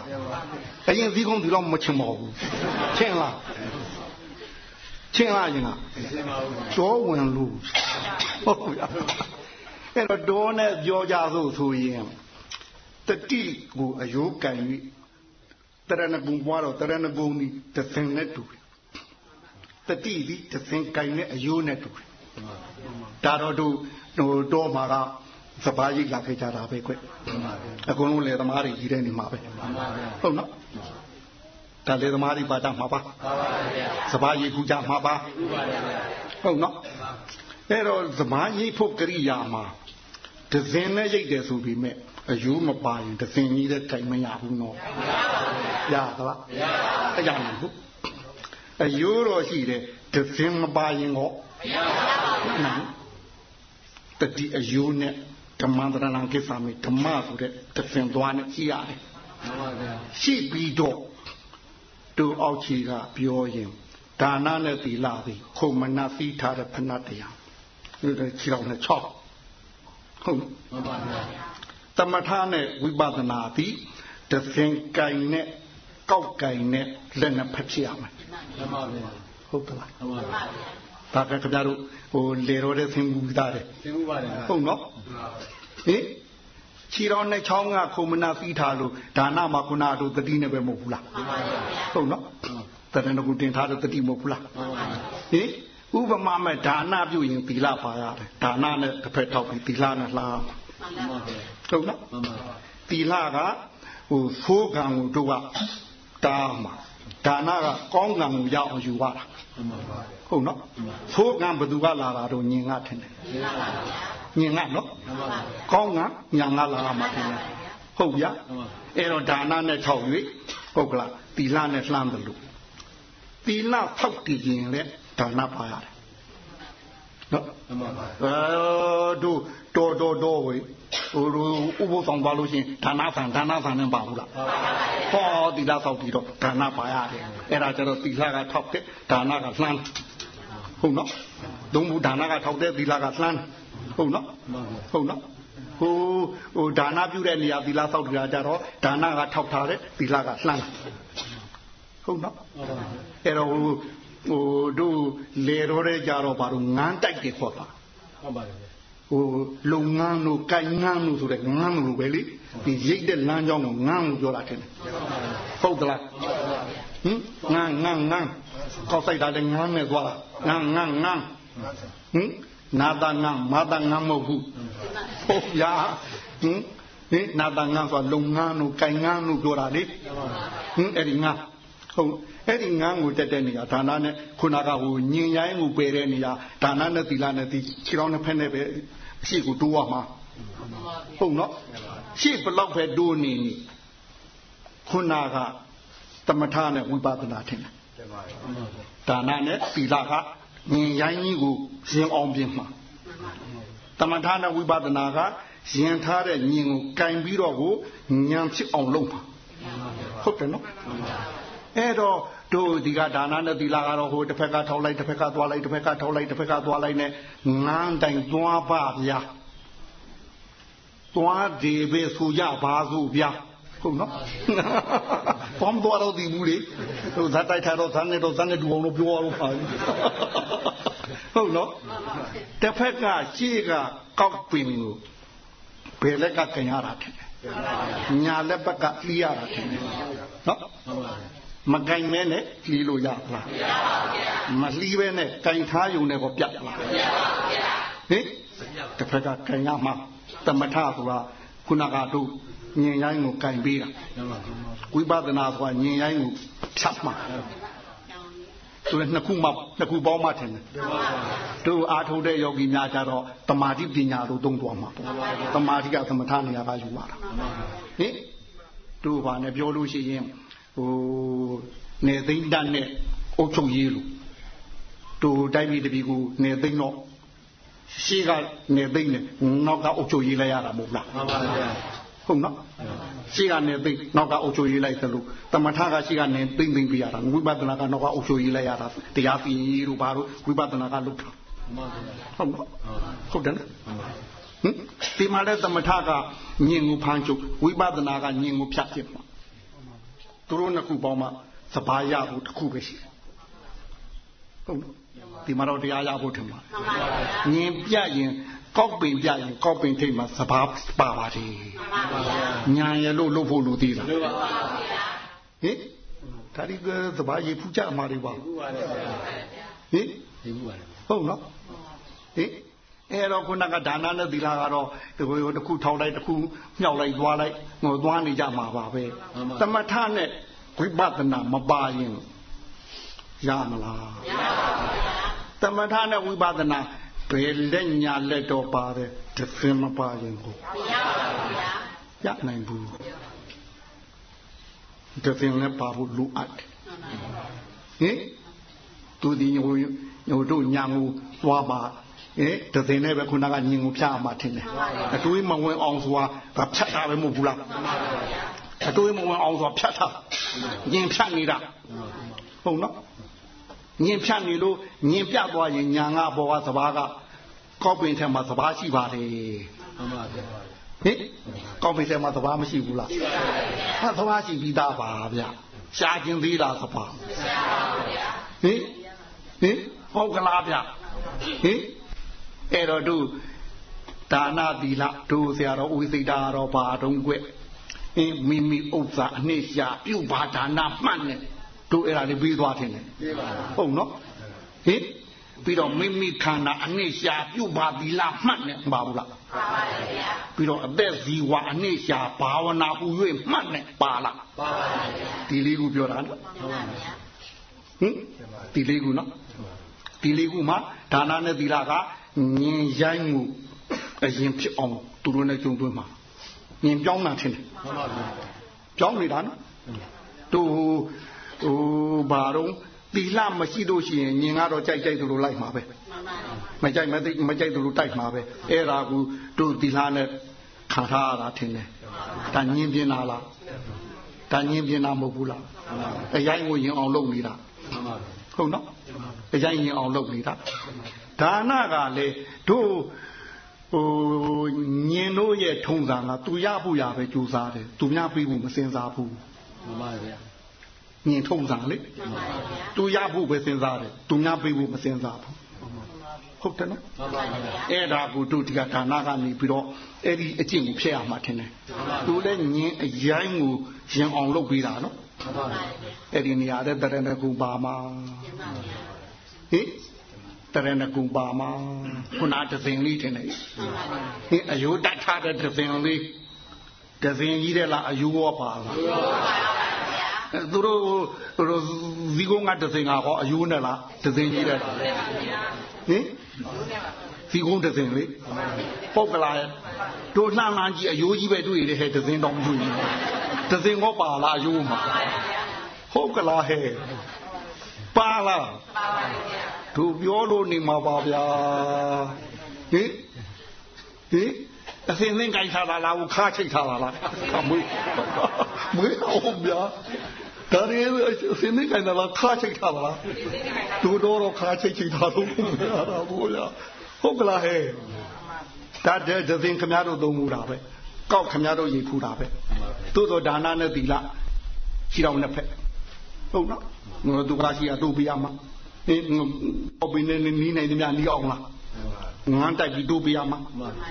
S2: အရင်ဇီးကုန်းဒီတော့မချင်းပါဘူးချင်းလားချင်းလားရင်ကတောဝင်လို့ဟုတ်ရ အဲ့တော့ဒေါ်နဲ့ပြောကြသို့ဆိုရင်တတိကိုအယိုးကန်၍တရဏဂုံပွားတော့တရဏဂုံဒီတသင်နဲ့တူတယ်တတိဒီတသင်ကန်နဲ့အယိုးနဲ့တူတယ်ဒါတော့တို့ဟိုတော့မှာကစပါးရိတ်လာခဲ့ကြတာပဲကွအကုန်လုံးလေသမားတွေကြီးတဲ့နေမှာပဲဟုတ်နော်ဒါလေသမားတွေပါကြမှာပါစပါးရိတ်ကူကြမှာပါဟုတ်နော် အဲ့တော့သမားရိတ်ဖို့ကရိယာမှာဒဇင်နဲ့ရိတ်တယ်ဆိုပြီးမဲ့အယူမပါရင်ဒဇင်ကြီးတဲ့တိုင်မရဘူးနော်ရသလားမရပါဘူးအဲ့ကြောင့်ဟုတ်အယူတော့ရှိတယ်ဒဇင်မပါရင်ကောမရပါဘူးတတိအယူနဲ့ဓမ္မန္တရဏကိစ္စမိဓမ္မဆိုတဲ့ဒဇင်သွားနဲ့ရှိရတယ်ရှိပြီးတော့တို့အောက်ခြေကပြောရင်ဒါနနဲ့သီလသည်ခုမနာသီးထားတဲ့ဖဏတရား ဒီခြေတော်နဲ့6ဟုတ်မှန်ပါဗျာတမထနဲ့ဝိပဿနာသည်တသင်္ကင်နဲ့ကောက်ကင်နဲ့လက်နဲ့ဖက်ဖြစ်ရမယ်
S3: မှန်ပါဗျာ
S2: ဟုတ်ကလား
S3: မှန်ပါဗျာ
S2: ဒါကခင်ဗျားတို့ဟိုလေတော်တဲ့သင်မှုသားတယ်
S3: သင်မှုပါတယ်
S2: ဟုတ်နော်ဟင်ခြေတော်နဲ့ချောင်းကခုမနာပြီးထားလို့ဒါနမှာခုနတို့တတိနဲ့ပဲမဟုတ်ဘူးလားမှန်ပါဗျာဟုတ်နော်တရဏဂုတင်ထားတဲ့တတိမဟုတ်ဘူးလားမှန်ပါဗျာဟင် ဥပမာမဲ့ဒါနပြုရင်သီလပါရတယ်ဒါနနဲ့တစ်ဖက်ထောက်ပြီးသီလနဲ့လှားမှန်ပါဗျာဟုတ်နော်မှန်ပါသီလကဟိုသိုးကံကိုတို့ကတားမှာဒါနကကောင်းကံကိုရအောင်ယူရတာဟုတ်နော်သိုးကံဘသူကလာတာတော့ညင်ကထင်တယ်ညင်ကနော်ကောင်းကံညာကလာမှာထင်တယ်ဟုတ်ဗျာအဲ့တော့ဒါနနဲ့၆၍ဟုတ်ကလားသီလနဲ့လှမ်းတယ်လို့သီလဖောက်တည်ရင်လည်း ဒါနပါရတယ်နော်အဲတို့တော်တော်တော်ဝေဟိုဥပုသ်ဆောင်ပါလို့ရှိရင်ဒါနဆန်ဒါနဆန်နဲ့ပါဘူးလားဟောသီလဆောက်ပြီးတော့ဒါနပါရတယ်အဲ့ဒါကျတော့သီလကထောက်တဲ့ဒါနကလှမ်းဟုတ်နော်သုံးဘူးဒါနကထောက်တဲ့သီလကလှမ်းဟုတ်နော်ဟုတ်နော်ဟိုဟိုဒါနပြုတဲ့နေရာသီလဆောက်ကြကြတော့ဒါနကထောက်ထားတဲ့သီလကလှမ်းဟုတ်နော်အဲ့တော့ဟို ဟိုတို့လေတော့တဲ့ကြတော့ဘာလို့ငန်းတိုက်တယ်ခေါ်တာ
S3: ဟုတ်ပါတယ်
S2: ဟိုလုံငန်းတို့ကိုင်ငန်းတို့ဆိုတဲ့ငန်းတို့ပဲလေဒီရိတ်တဲ့လမ်းကြောင်းကိုငန်းလို့ပြောတာတယ်ဟုတ်သလားဟင်ငန်းငန်းငန်းကောက်ဆိုင်တာလည်းငန်းနဲ့သွားတာငန်းငန်းငန်းဟင်နာတာငန်းမာတာငန်းမဟုတ်ဘူးဟုတ်ရဟင်ဟင်နာတာငန်းဆိုလုံငန်းတို့ကိုင်ငန်းတို့ပြောတာလေဟင်အဲ့ဒီငန်း ဟုတ်အဲ့ဒီငန်းကိုတက်တဲ့နေရာဒါနနဲ့ခုနကဟိုညင်ရိုင်းကိုပယ်တဲ့နေရာဒါနနဲ့သီလနဲ့ဒီခြေတော်နဲ့ဖက်နဲ့ပဲအရှိကိုတိုးရမှာဟုတ်နော်ရှေ့ဘလောက်ပဲတိုးနေနေခုနကတမထနဲ့ဝိပဿနာထင်တယ်ဒါနနဲ့သီလကညင်ရိုင်းကြီးကိုရင်အောင်ပြင်မှာတမထနဲ့ဝိပဿနာကရင်ထားတဲ့ညင်ကိုကင်ပြီးတော့ကိုညံဖြစ်အောင်လုပ်မှာဟုတ်တယ်နော် အဲ့တော့တို့ဒီကဒါနနဲ့သီလကတော့ဟိုတစ်ဖက်ကထောက်လိုက်တစ်ဖက်ကသွားလိုက်တစ်ဖက်ကထောက်လိုက်တစ်ဖက်ကသွားလိုက်နဲ့ငန်းတိုင်သွားပါဗျာသွားဒီပဲဆိုကြပါစို့ဗျာဟုတ်နော်ဘုံတော်တော်ဒီဘူးလေဟိုဇာတိုက်ထားတော့ဇာနဲ့တော့ဇာနဲ့ဒူအောင်လို့ပြောရလို့ပါဟုတ်နော်တစ်ဖက်ကရှေ့ကကောက်ပင်ကိုဘယ်လက်ကကြင်ရတာတဲ့ညာလက်ဘက်ကလှီးရတာတဲ့နော် မကင်မဲနဲ့လှီးလို့ရလားမရပါဘူးဗျာမလှီးပဲနဲ့ကင်ထားယုံနဲ့ကိုပြတ်လားမရပါဘူးဗျာဟင်တစ်ဖက်ကကင်ရမှာတမထဆိုတာခုနကတို့ညင်ရိုင်းကိုကင်ပေးတာဝိပဿနာဆိုတာညင်ရိုင်းကိုဖြတ်မှာသူလည်းနှစ်ခုမှနှစ်ခုပေါင်းမှထင်တယ်တို့အာထုတ်တဲ့ယောဂီများကြတော့တမာတိပညာတို့သုံးသွားမှာပေါ့တမာတိကသမထနေရာကယူလာတာဟင်တို့ဘာနဲ့ပြောလို့ရှိရင် ဟိုနေသိမ့်တတ်နဲ့အုတ်ချုပ်ရေးလို့တို့တိုက်ပြီးတပီကိုနေသိမ့်တော့ရှေ့ကနေသိမ့်နေနောက်ကအုတ်ချုပ်ရေးလိုက်ရတာမဟုတ်လားမှန်ပါဗျာဟုတ်နော်ရှေ့ကနေသိနောက်ကအုပ်ချုပ်ရေးလိုက်သလိုတမထကရှေ့ကနေသိမ့်သိမ့်ပြရတာဝိပဿနာကနောက်ကအုပ်ချုပ်ရေးလိုက်ရတာတရားပြီးတို့ဘာလို့ဝိပဿနာကလုပ်တာဟုတ်နော်ဟုတ်တယ်နော်ဟင်ဒီမှာလည်းတမထကညင်ကိုဖမ်းချုပ်ဝိပဿနာကညင်ကိုဖြတ်ပြမှာ သူတို့နှစ်ခုပေါင်းမှစဘာရဖို့တစ်ခုပဲရှိတယ်ဟုတ်နော်ဒီမှာတော့တရားရဖို့ထင်ပါညင်ပြရင်ကောက်ပင်ပြရင်ကောက်ပင်ထိတ်မှာစဘာပါပါတယ်ညာရလို့လို့ဖို့လို့သေးလားဟင်ဒါဒီကစဘာရေဖူးကြမှာတွေပါဟင်ဟုတ်နော်ဟင် အဲ့တော့ခုနကဒါနနဲ့သီလကတော့ဒီကိုတစ်ခုထောက်လိုက်တစ်ခုမြောက်လိုက်သွားလိုက်ငိုသွားနေကြမှာပါပဲသမထနဲ့ဝိပဿနာမပါရင်ရမလားမရပါဘူးသမထနဲ့ဝိပဿနာဘယ်လက်ညာလက်တော့ပါတယ်တဖင်မပါရင်ကိုမရပါဘူးဗျာရနိုင်ဘူးတဖင်လည်းပါဖို့လိုအပ်ဟင်သူဒီဟိုဟိုတို့ညာကိုသွားပါ ဟဲ့တသိန်းနဲ့ပဲခုနကညင်ကိုဖြတ်အောင်ထင်တယ်အတွေးမဝင်အောင်ဆိုတာကဖြတ်တာပဲမဟုတ်ဘူးလားအတွေးမဝင်အောင်ဆိုတာဖြတ်တာညင်ဖြတ်နေတာဟုတ်နော်ဟညင်ဖြတ်နေလို့ညင်ပြသွားရင်ညာငါဘောကစဘာကကောက်ပင်ထဲမှာစဘာရှိပါတယ်
S3: မှန်ပါဗျာ
S2: ဟင်ကောက်ပင်ထဲမှာစဘာမရှိဘူးလားရှိပါပါဗျာစဘာရှိပြီးသားပါဗျာရှားခြင်းသေးလားစဘာရှားပါဗျာဟင်ဟင်ဟုတ်ကလားဗျာဟင် အဲ့တော့တို့ဒါနသီလတို့ဆရာတော်ဝိသိတာတော်ဘာတုံးကွအင်းမိမိဥစ္စာအနှစ်ရှာပြုပါဒါနမှတ်နဲ့တို့အဲ့ဒါလေးပြီးသွားတယ်ဟုတ်နော်ဟင်ပြီးတော့မိမိခန္ဓာအနှစ်ရှာပြုပါသီလမှတ်နဲ့ပါဘူးလားပါပါဗျာပြီးတော့အသက်ဇီဝအနှစ်ရှာဘာဝနာပူ၍မှတ်နဲ့ပါလားပါပါဗျာဒီလေးခုပြောတာနော်ပါပါဗျာဟင်ဒီလေးခုနော်ဒီလေးခုမှာဒါနနဲ့သီလက ညင်ရိုင်းမှုအရင်ဖြစ်အောင်သူတို့နဲ့ကြုံတွေ့မှာညင်ပြောင်းတာထင်တယ်မှန်ပါဗျာပြောင်းနေတာနော်တို့ဟိုဘာတော့သီလမရှိလို့ရှိရင်ညင်ကတော့ကြိုက်ကြိုက်သူတို့လိုက်မှာပဲမကြိုက်မသိမကြိုက်သူတို့တိုက်မှာပဲအဲ့ဒါကူတို့သီလနဲ့ခံထားရတာထင်တယ်ဒါညင်ပြင်းတာလားဒါညင်ပြင်းတာမဟုတ်ဘူးလားအရင်ကိုရင်အောင်လုပ်နေတာဟုတ်နော်အရင်ရင်အောင်လုပ်နေတာ ဒါနကလေတို့ဟိုညင်တို့ရဲ့ထုံးစံကသူရဖို့ရပဲကြိုးစားတယ်သူများပြီးဖို့မစင်စားဘူး
S3: မှန်ပါဗျာ
S2: ညင်ထုံးစံလေသူရဖို့ပဲစဉ်းစားတယ်သူများပြီးဖို့မစဉ်းစားဘူးဟုတ်တယ်နော်အဲ့ဒါကိုတို့ဒီကဒါနကနေပြီးတော့အဲ့ဒီအကျင့်ကိုဖျက်ရမှာထင်တယ်သူလည်းညင်အရိုင်းကိုရင်အောင်လုပ်ပေးတာနော်အဲ့ဒီနေရာတဲ့တရဏဂုပါမှာဟင် တရဏဂုပါမှာခုနတသိင်လေးတင်နေဟင်အယုတတ်ထားတဲ့တသိင်လေးတသိင်ကြီးတဲ့လားအယုရောပါလားသူတို့သူတို့ဇီကုန်းကတသိင်ကဟောအယုနဲ့လားတသိင်ကြီးတဲ့ဟင်ဇီကုန်းတသိင်လေပုတ်ကလာတို့လှမ်းလှမ်းကြီးအယိုးကြီးပဲတွေ့ရတဲ့ဟဲ့တသိင်တော့မတွေ့ဘူးတသိင်ကပါလားအယိုးမှာဟုတ်ကလားဟဲ့ပါလားပါပါဗျာ တို့ပြောလို့နေမှာပါဗျာဟင်ဟင်အစင်းစင်းကြိုက်ထားတာလားခါချိတ်ထားတာလားမွေးမွေးအောင်ဗျာဒါရီအစင်းစင်းကြိုက်တာလားခါချိတ်ထားတာလားတို့တော့တော့ခါချိတ်ချိတ်ထားလို့မရတာဘူးဗျာဟုတ်ကလားဟဲ့ဒါတဲ့သင်ခမရတို့သုံးမှုတာပဲကောက်ခမရတို့ရေဖူးတာပဲသို့တော့ဒါနနဲ့သီလရှိတော်နှစ်ဖက်ဟုတ်နော်သူကရှိရတို့ပြရမှာ အေးကော်ပီနဲ့နီးနိုင်သမျှနီးအောင်လားငန်းတိုက်ပြီးတို့ပြရမှာ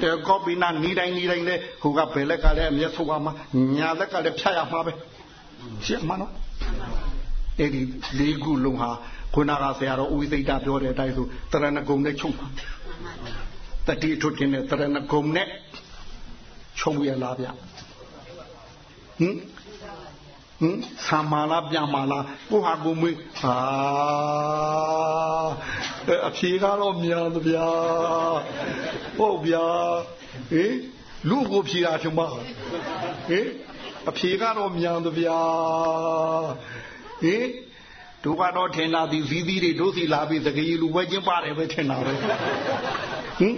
S2: အဲကော်ပီနာနီးတိုင်းနီးတိုင်းလဲဟိုကဘယ်လက်ကလည်းအမျက်ဆုပ်ရမှာညာလက်ကလည်းဖြတ်ရမှာပဲရှင်းမှာနော်အဲ့ဒီလေးခုလုံးဟာခုနကဆရာတော်ဦးသိတာပြောတဲ့အတိုင်းဆိုတရဏဂုံနဲ့ချုပ်ပါတတိထွတ်ခြင်းနဲ့တရဏဂုံနဲ့ချုပ်ရလားဗျဟင် ဟင်ဆာမာလားပြန်မာလားကိုဟာကိုမွေးဟာအဖြေကတော့မြန်သဗျာဟုတ်ဗျာဟင်လူကိုဖြေတာချုံပါဟင်အဖြေကတော့မြန်သဗျာဟင်တို့ကတော့ထင်လာသည်ဇီးသီးတွေတို့စီလာပြီးသကကြီးလူဝဲချင်းပါတယ်ပဲထင်တာပဲဟင်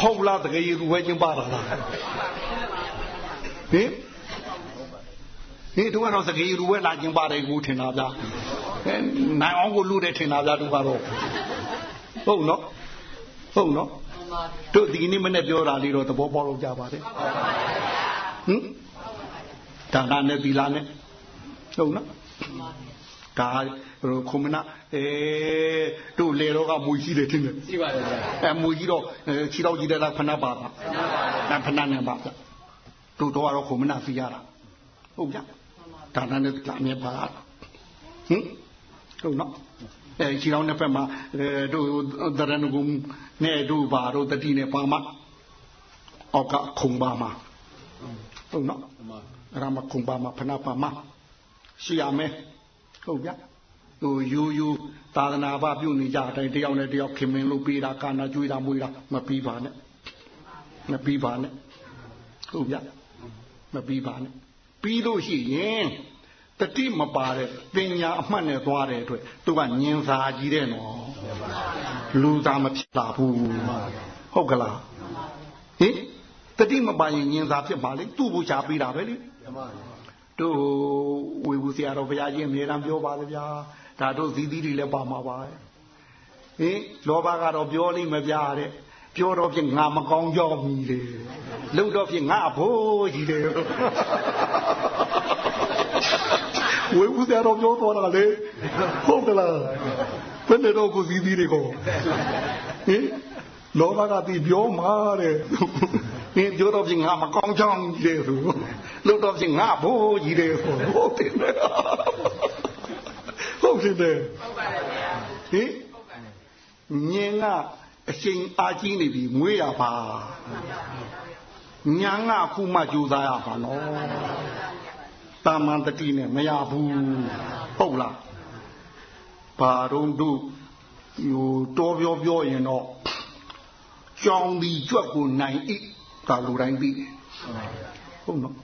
S2: ဟုတ်လားသကကြီးလူဝဲချင်းပါတာလားဟင် ဟေးတို့ကတော့စကေးရူဝဲလာခြင်းပါတယ်ကိုထင်တာဗျာအဲနိုင်အောင်ကိုလူတယ်ထင်တာဗျာတို့ကတော့ဟုတ်နော်ဟုတ်နော်တို့ဒီနေ့မနေ့ပြောတာလေးတော့သဘောပေါက်လို့ကြပါတယ်ဟင်ဒါနနဲ့သီလနဲ့ဟုတ်နော်ဒါခုမနာအဲတို့လေတော့ကမူကြီးတယ်ထင်တယ်
S3: ရှိပါတယ်ဗျာ
S2: အဲမူကြီးတော့ခြေတော့ကြီးတယ်လားဖဏပါပါဖဏနဲ့ပါဗျတို့တော့ကတော့ခုမနာစီရတာဟုတ်ကြ ဒါနနဲ့အမြဲပါဟင်ဟုတ်နော်အဲခြေတော်နှစ်ဖက်မှာတို့တရဏဂုံနဲ့တို့ပါတို့တတိနဲ့ပါမအောက်ကခုံပါမှာဟုတ်နော်ရမခုံပါမှာဖနာပါမှာရှိရမယ်ဟုတ်ကြဟိုယူယူသာသနာ့ဘပြုနေကြတိုင်းတယောက်နဲ့တယောက်ခင်မင်လို့ပေးတာကာနာကျွေးတာမွေးတာမပြီးပါနဲ့မပြီးပါနဲ့ဟုတ်ကြမပြီးပါနဲ့ ပြီးလို့ရှိရင်တတိမပါတဲ့ပညာအမှတ်နဲ့သွားတဲ့အတွက်သူကညင်စာကြီးတဲ့နော်လူသားမဖြစ်လာဘူးဟုတ်ကလားဟင်တတိမပါရင်ညင်စာဖြစ်ပါလေသူ့ဘူချပေးတာပဲလေတို့ဝေဘူးဆရာတော်ဘုရားကြီးအမြဲတမ်းပြောပါလေဗျာဒါတို့သီးသီးတွေလည်းပါမှာပါဟင်လောဘကတော့ပြောလိမ့်မပြတဲ့ ပြောတော့ဖြင့်ငါမကောင်းကြောက်ပြီလေလှုပ်တော့ဖြင့်ငါအဖိုးကြီးတယ်ဝေဦးစရာတော့ပြောတော့တာလေဟုတ်ကလားဘယ်နဲ့တော့ကိုသီးသီးတွေကိုဟင်လောဘကတိပြောမှာတဲ့ဟင်ပြောတော့ဖြင့်ငါမကောင်းကြောင်းကြီးတယ်ဆိုလှုပ်တော့ဖြင့်ငါဘိုးကြီးတယ်ဆိုဟုတ်တယ်ဟုတ်တယ်ဟုတ်ပါတယ်ဗျာဟင်ညင်က အချိန်အားကြီးနေပြီမွေးရပါညာငါခုမှကြိုးစားရပါနော်တာမန်တတိနဲ့မရဘူးဟုတ်လားဘာတော့တို့ဟိုတော်ပြောပြောရင်တော့ကြောင်ဒီကြွက်ကိုနိုင်ဤဒါလူတိုင်းသိတယ်ဟုတ်နော်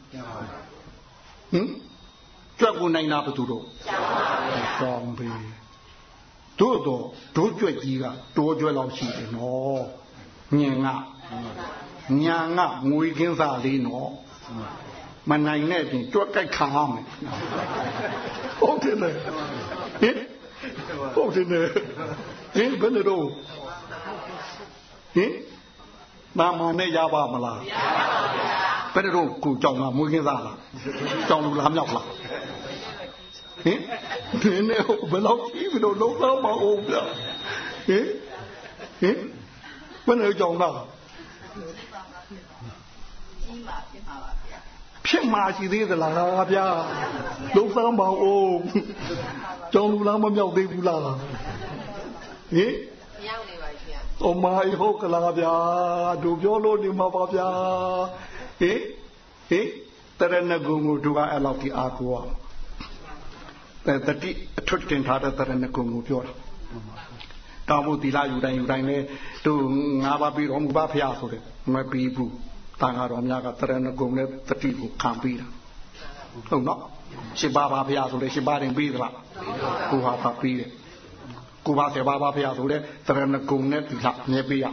S2: ဟင်ကြွက်ကိုနိုင်တာဘယ်သူတော့ကြောင်ပြီ တို့တော့တို့ကြွက်ကြီးကတိုးကြွက်လောက်ရှိတယ်နော်ညင်ကညာငါငွေကင်းစားလေးနော်မနိုင်နဲ့ပြင်ကြွက်ကြိုက်ခံရမယ်ဟုတ်တယ်လေဟင်ဟုတ်တယ်လေဟင်ဘယ်လိုတော့ဟင်နာမနဲ့ရပါမလားမရပါဘူးဗျာဘယ်လိုကိုကြောင်ကမွေးကင်းစားလားကြောင်လူလားမြောက်လား ဟင်ဒီနေ့ဘယ်လောက်ကြီးဘယ်လိုလုံးတော့မအောင်ဗျာဟင်ဟင်ဘယ်လိုကြောင်လားကြီးမှာဖြစ်မှာပါဗျာဖြစ်မှာရှိသေးသလားဗျာလုံးသားမအောင်ကြောင်လူလားမမြောက်သေးဘူးလားဟင်
S4: မြောက်နေပါဗျာ
S2: အမကြီးဟုတ်ကလားဗျာတို့ပြောလို့နေမှာပါဗျာဟင်ဟင်တရဏဂုံကိုတို့ကအဲ့လောက်ဒီအားကိုအောင် တတိအထွတ်တင်ထားတဲ့တရဏဂုံကိုပြောတာတောင်းဖို့တီလာယူတိုင်းယူတိုင်းလဲတို့ငါးပါးပြီးတော်မူပါဖျားဆိုတယ်မပြီးဘူးတန်ဃာတော်များကတရဏဂုံနဲ့တတိကိုခံပြီးတာဟုတ်နော်ရှင်းပါပါဖျားဆိုတယ်ရှင်းပါရင်ပြီးသလားကိုဟာပါပြီးတယ်ကိုပါဆယ်ပါပါဖျားဆိုတယ်တရဏဂုံနဲ့တီလာမြဲပေးရ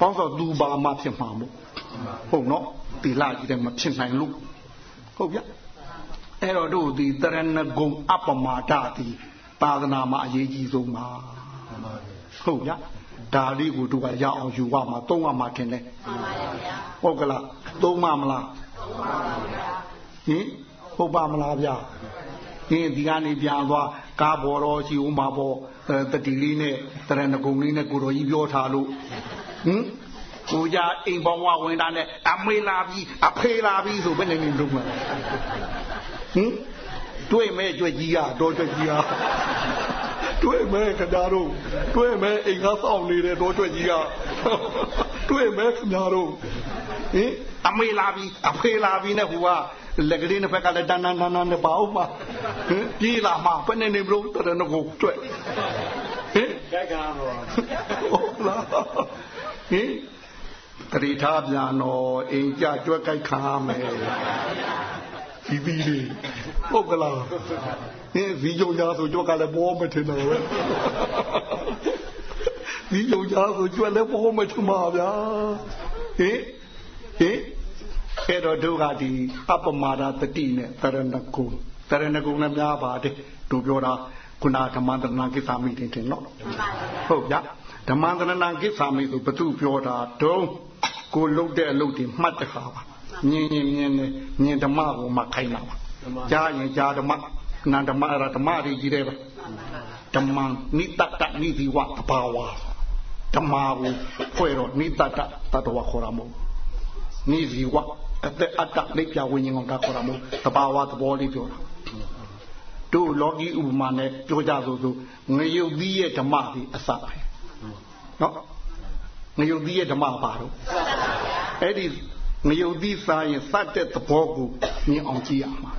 S2: ပေါင်းတော့သူပါမှဖြစ်မှာမို့ဟုတ်နော်တီလာကြီးတယ်မဖြစ်နိုင်လို့ဟုတ်ဗျ အဲ့တော့တို့ဒီတရဏဂုံအပမာဒတိသာသနာမှာအရေးကြီးဆုံးပါဟုတ်ဗျဒါလေးကိုတို့ကရအောင်ယူပါမှာသုံးရမှာခင်တယ်ဟုတ်ကလားသုံးမမလားဟင်ဟုတ်ပါမလားဗျာဟင်ဒီကနေပြန်သွားကားပေါ်တော့ရှိဦးမှာပေါ့တတိလေးနဲ့တရဏဂုံလေးနဲ့ကိုတော်ကြီးပြောထားလို့ဟင်ကိုကြအိမ်ပေါင်းဝဝင်တာနဲ့အမေလာပြီးအဖေလာပြီးဆိုဘယ်နဲ့နေလုံးမလဲ ဟင်တွေ့မဲ့ကြွက်ကြီးကတော်ကြွက်ကြီးကတွေ့မဲ့ခဏတို့တွေ့မဲ့အိမ်ကစောင့်နေတဲ့တော်ကြွက်ကြီးကတွေ့မဲ့ခဏတို့ဟင်အမေလာပြီးအဖေလာပြီးနဲ့ဟိုကလက်ကလေးနှစ်ဖက်ကလည်းတန်းတန်းတန်းတန်းနဲ့ပါအောင်ပါဟင်ပြေးလာမှဘယ်နဲ့နေမလို့တရဏကိုကြွက်ဟင်
S3: ကြိုက်ကားတော့
S2: ဟုတ်လားဟင်တတိထားပြန်တော့အိမ်ကြကြွက်ကြိုက်ခါမယ် ဒီပြီးလေဟုတ်ကလားဟင်းဒီကြုံကြဆိုကြွက်ကလည်းပေါ်မထင်တော့ပဲဒီကြုံကြဆိုကြွက်လည်းပေါ်မထင်ပါဗျာဟင်ဟင်အဲ့တော့တို့ကဒီအပမာဒတတိနဲ့တရဏဂုံတရဏဂုံနဲ့များပါတယ်တို့ပြောတာခုနဓမ္မတဏကိစ္စမိတင်တင်နော်ဟုတ်ဗျာဓမ္မတဏကိစ္စမိဆိုဘသူပြောတာတုံးကိုလုတ်တဲ့အလုပ်တွေမှတ်တခါပါ မြင်ရင်မြင်တယ်မြင်ဓမ္မကိုမှခိုင်းတာပါကြားရင်ကြားဓမ္မနန္ဓမ္မအဲ့ဒါဓမ္မတွေကြီးတယ်ပါဓမ္မနိတ္တနိဒီဝတဘာဝဓမ္မကိုဖွဲ့တော့နိတ္တတတဝခေါ်ရမို့နိဒီဝအသက်အတ္တလိပ်ပြဝိညာဉ်ကောင်တာခေါ်ရမို့တဘာဝသဘောလေးပြောတာတို့လောကီဥပမာနဲ့ပြောကြဆိုဆိုငရုတ်သီးရဲ့ဓမ္မဒီအစပဲနော်ငရုတ်သီးရဲ့ဓမ္မပါတော့အဲ့ဒီ ငရုတ်သီးစားရင်စတဲ့သဘောကိုမြင်အောင်ကြည့်ရမှာ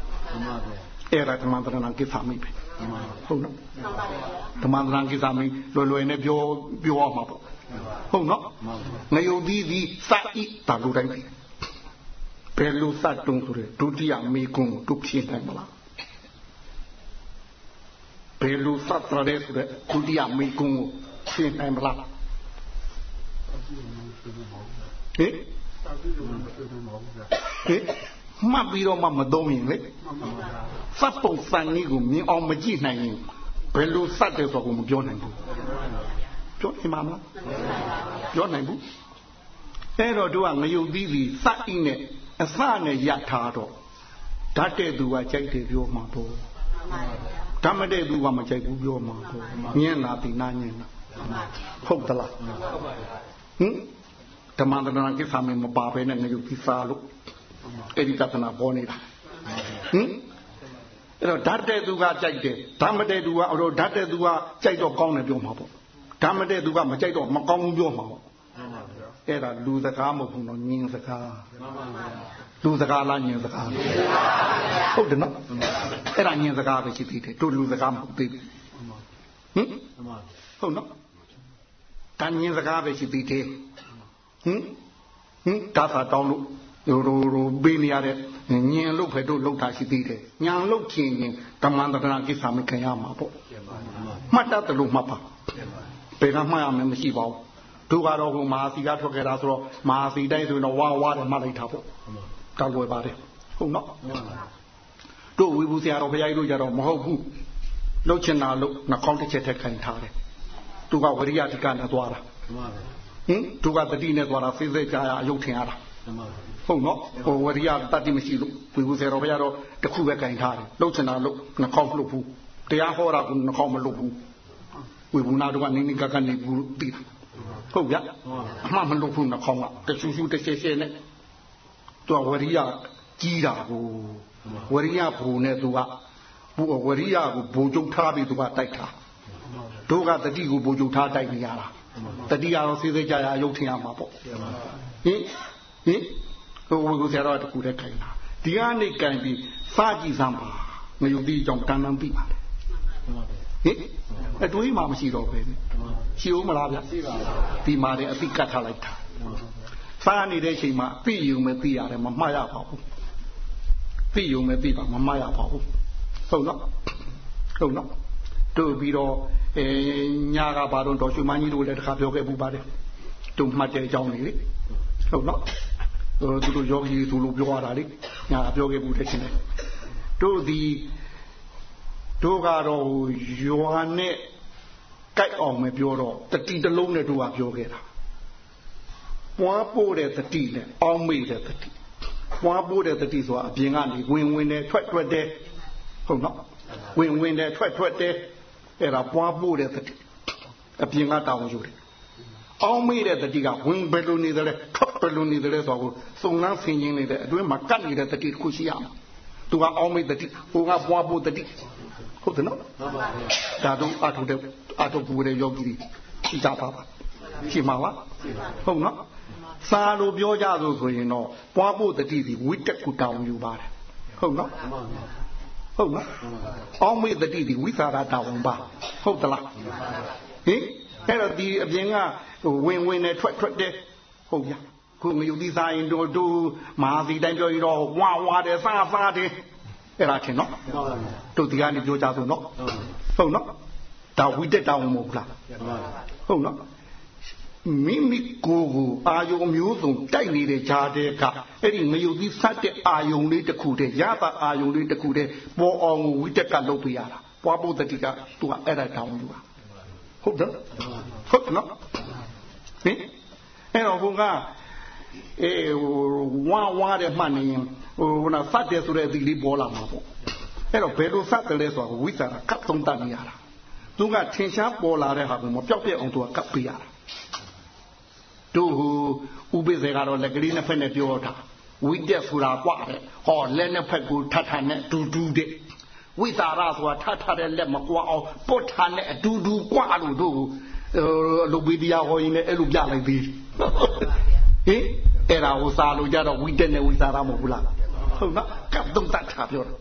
S2: အဲ့ဒါဓမ္မသရဏကိစ္စမိပဲဟုတ်နော်ဓမ္မသရဏကိစ္စမိလွယ်လွယ်နဲ့ပြောပြောရမှာပေါ့ဟုတ်နော်ငရုတ်သီးသီးစဤတာလူတိုင်းဘယ်လိုစတုံးဆိုရဒုတိယမေကုံကိုတုဖြင်းနိုင်မလားဘယ်လိုစတရဲဆိုတဲ့ဒုတိယမေကုံကိုဖြင်းနိုင်မလားဟင် ဟင်မှတ်ပြီးတော့မှမသုံးရင်လေစပ်ပုံစံကြီးကိုမြင်အောင်မကြည့်နိုင်ရင်ဘယ်လိုစတယ်ဆိုတော့မပြောနိုင်ဘူးပြောနိုင်မှာမလားပြောနိုင်ဘူးအဲ့တော့တို့ကငရုတ်သီးစီစအင်းနဲ့အစနဲ့ရထားတော့ဓာတ်တဲ့သူကကြိုက်တယ်ပြောမှာပေါ့ဓာတ်မတဲ့သူကမကြိုက်ဘူးပြောမှာပေါ့ညံ့တာတိနာညံ့တာဟုတ်သလားဟင် ဓမ္မတနာကိစ္စမမပါဘဲနဲ့ငရုတ်သီးစားလို့အဲ့ဒီကသနာပေါ်နေတာဟင်အဲ့တော့ဓာတ်တဲ့သူကကြိုက်တယ်ဓာတ်မတဲ့သူကအဲ့တော့ဓာတ်တဲ့သူကကြိုက်တော့ကောင်းတယ်ပြောမှာပေါ့ဓာတ်မတဲ့သူကမကြိုက်တော့မကောင်းဘူးပြောမှာပေါ့အဲ့ဒါလူစကားမဟုတ်ဘူးနော်ညင်စကားလူစကားလားညင်စကားဟုတ်တယ်နော်အဲ့ဒါညင်စကားပဲရှိသေးတယ်တို့လူစကားမဟုတ်သေးဘူးဟင်ဟုတ်နော်တန်ညင်စကားပဲရှိသေးတယ် ဟင်ဟင်ဒါသာတောင်းလို့ဟိုဟိုဟိုပေးနေရတဲ့ညင်လို့ဖယ်တို့လောက်တာရှိသေးတယ်ညာလို့ချင်းရင်ဓမ္မန္တနာကိစ္စမခင်ရမှာပေါ့မှတ်တတ်တယ်လို့မှတ်ပါဘယ်ကမှတ်ရမယ်မရှိပါဘူးတို့ကတော့ဟိုမဟာစီကထွက်ခဲ့တာဆိုတော့မဟာစီတိုင်းဆိုရင်တော့ဝါဝါတယ်မှတ်လိုက်တာပေါ့တောက်လွယ်ပါတယ်ဟုတ်နော်တို့ဝီဘူးဆရာတော်ဘုရားကြီးတို့ကြတော့မဟုတ်ဘူးလှုပ်ချင်တာလို့နှာခေါင်းတစ်ချက်ထက်ခိုင်ထားတယ်သူကဝရိယတိကနဲ့သွားတာ ဟင်သူကတတိနဲ့သွားတာဖေးသေးကြရအယုတ်ထင်ရတာဟုတ်နော်ဟိုဝရိယတတိမရှိလို့ဝီဘူးဆရာတော်ဘုရားတော့တခုပဲခိုင်ထားတယ်လှုပ်ချင်တာလို့နှာခေါင်းလှုပ်ဘူးတရားဟောတာကနှာခေါင်းမလှုပ်ဘူးဝီဘူးနာတို့ကနေနေကကနေဘူးပြီးတာဟုတ်ဗျအမှမလုပ်ဘူးနှာခေါင်းကတဆူဆူတရှဲရှဲနဲ့သူကဝရိယကြီးတာကိုဝရိယဘူနဲ့သူကဘူဝရိယကိုဘူကျုံထားပြီးသူကတိုက်တာတို့ကတတိကိုဘူကျုံထားတိုက်နေရတာ တတိကတော့စေးစေးကြရရုပ်ထင်ရမှာပေါ့ဟင်ဟင်ဟိုဝေကိုဆရာတော်တခုတည်းခိုင်တာဒီကနေကင်ပြီးစကြည့်စမ်းပါမယုံသေးကြောင့်တန်တန်ပြီးပါလေဟင်အတွေးမှမရှိတော့ပဲရှိဦးမလားဗျရှိပါဘူးဒီမှာလည်းအသိကတ်ထားလိုက်တာစားနေတဲ့အချိန်မှာသိယူမယ်သိရတယ်မမှားရပါဘူးသိယူမယ်သိပါမမှားရပါဘူးဟုတ်နော်ဟုတ်နော် တို့ပြီးတော့အဲညာကဘာတော့တော်ရွှေမန်းကြီးတို့လည်းတခါပြောခဲ့ပူပါတယ်တို့မှတ်တဲ့အကြောင်းလေးလေဟုတ်နော်ဟိုသူတို့ယောဂီသူလိုပြောရတာလေညာပြောခဲ့ပူတဲ့ချင်းလေတို့ဒီတို့ကတော့ရွာနဲ့ကြိုက်အောင်မပြောတော့တတိတလုံးနဲ့တို့ကပြောခဲ့တာပွားပို့တဲ့တတိနဲ့အောင်းမိတဲ့တတိပွားပို့တဲ့တတိဆိုတာအပြင်ကနေဝင်ဝင်နဲ့ထွက်ထွက်တဲ့ဟုတ်နော်ဝင်ဝင်နဲ့ထွက်ထွက်တဲ့ အဲ့ဒါပွားပို့တဲ့တတိအပြင်ကတောင်းယူတယ်အောင်းမိတဲ့တတိကဝင်ဘယ်လိုနေတယ်လဲထွက်ဘယ်လိုနေတယ်လဲဆိုတော့စုံလန်းဆင်ခြင်နေတဲ့အတွင်းမှာကတ်နေတဲ့တတိတစ်ခုရှိရမှာသူကအောင်းမိတတိဟိုကပွားပို့တတိဟုတ်တယ်နော်ဒါတော့အထုတဲ့အထုပူတဲ့ယောဂီတွေရှိကြပါပါရှိမှာပါဟုတ်နော်စာလိုပြောကြဆိုဆိုရင်တော့ပွားဖို့တတိဒီဝိတက်ကူတောင်းယူပါတယ်ဟုတ်နော် ဟုတ်နော်အောင်းမေတတိဒီဝိသရာတောင်းပါဟုတ်သလားဟင်အဲ့တော့ဒီအပြင်ကဝင်ဝင်နဲ့ထွက်ထွက်တဲ့ဟုတ်ဗျာခုငယူသီးစားရင်တို့တို့မဟာစီတိုင်းပြောရင်တော့ဝါဝါတယ်စားစားတယ်အဲ့ဒါချင်းနော်တို့ဒီကနေပြောကြဆိုနော်ဟုတ်နော်ဒါဝိတက်တောင်းမဟုတ်လားဟုတ်နော် မိမိကိုယ်ကိုအာယုံမျိုးစုံတိုက်နေတဲ့ဂျာတဲ့ကအဲ့ဒီငရုတ်သီးစတဲ့အာယုံလေးတစ်ခုတည်းရတာအာယုံလေးတစ်ခုတည်းပေါ်အောင်ဝိတက်ကလုပ်ပြရတာပွားဖို့တတိကသူကအဲ့ဒါတောင်းယူတာဟုတ်တယ်ဟုတ်နော်ဟင်အဲ့တော့ဘုံကအေးဝါဝါတဲ့မှတ်နေရင်ဟိုနာစတဲ့ဆိုတဲ့ဒီလေးပေါ်လာမှာပေါ့အဲ့တော့ဘယ်လိုစတယ်လဲဆိုတော့ဝိသရာကတ်သုံးတတ်နေရတာသူကထင်ရှားပေါ်လာတဲ့ဟာကိုမပြောက်ပြက်အောင်သူကကပ်ပေးရတာ တို့ဟူဥပိ္ပေကတော့လက်ကလေးနှစ်ဖက်နဲ့ပြောတာဝိတက်ဆိုတာกว่าတဲ့ဟောလက်နှစ်ဖက်ကိုထထနဲ့တူတူတဲ့ဝိသာရဆိုတာထထတဲ့လက်မကွာအောင်ပုတ်ထနဲ့အတူတူกว่าလို့တို့လူပီဒီယာဟောရင်လည်းအဲ့လိုပြလိုက်သေးဟင်အဲ့ဒါကိုစာလို့ကြတော့ဝိတက်နဲ့ဝိသာရမဟုတ်ဘူးလားဟုတ်နော်ကပ်တုံးတတ်တာပြောတာ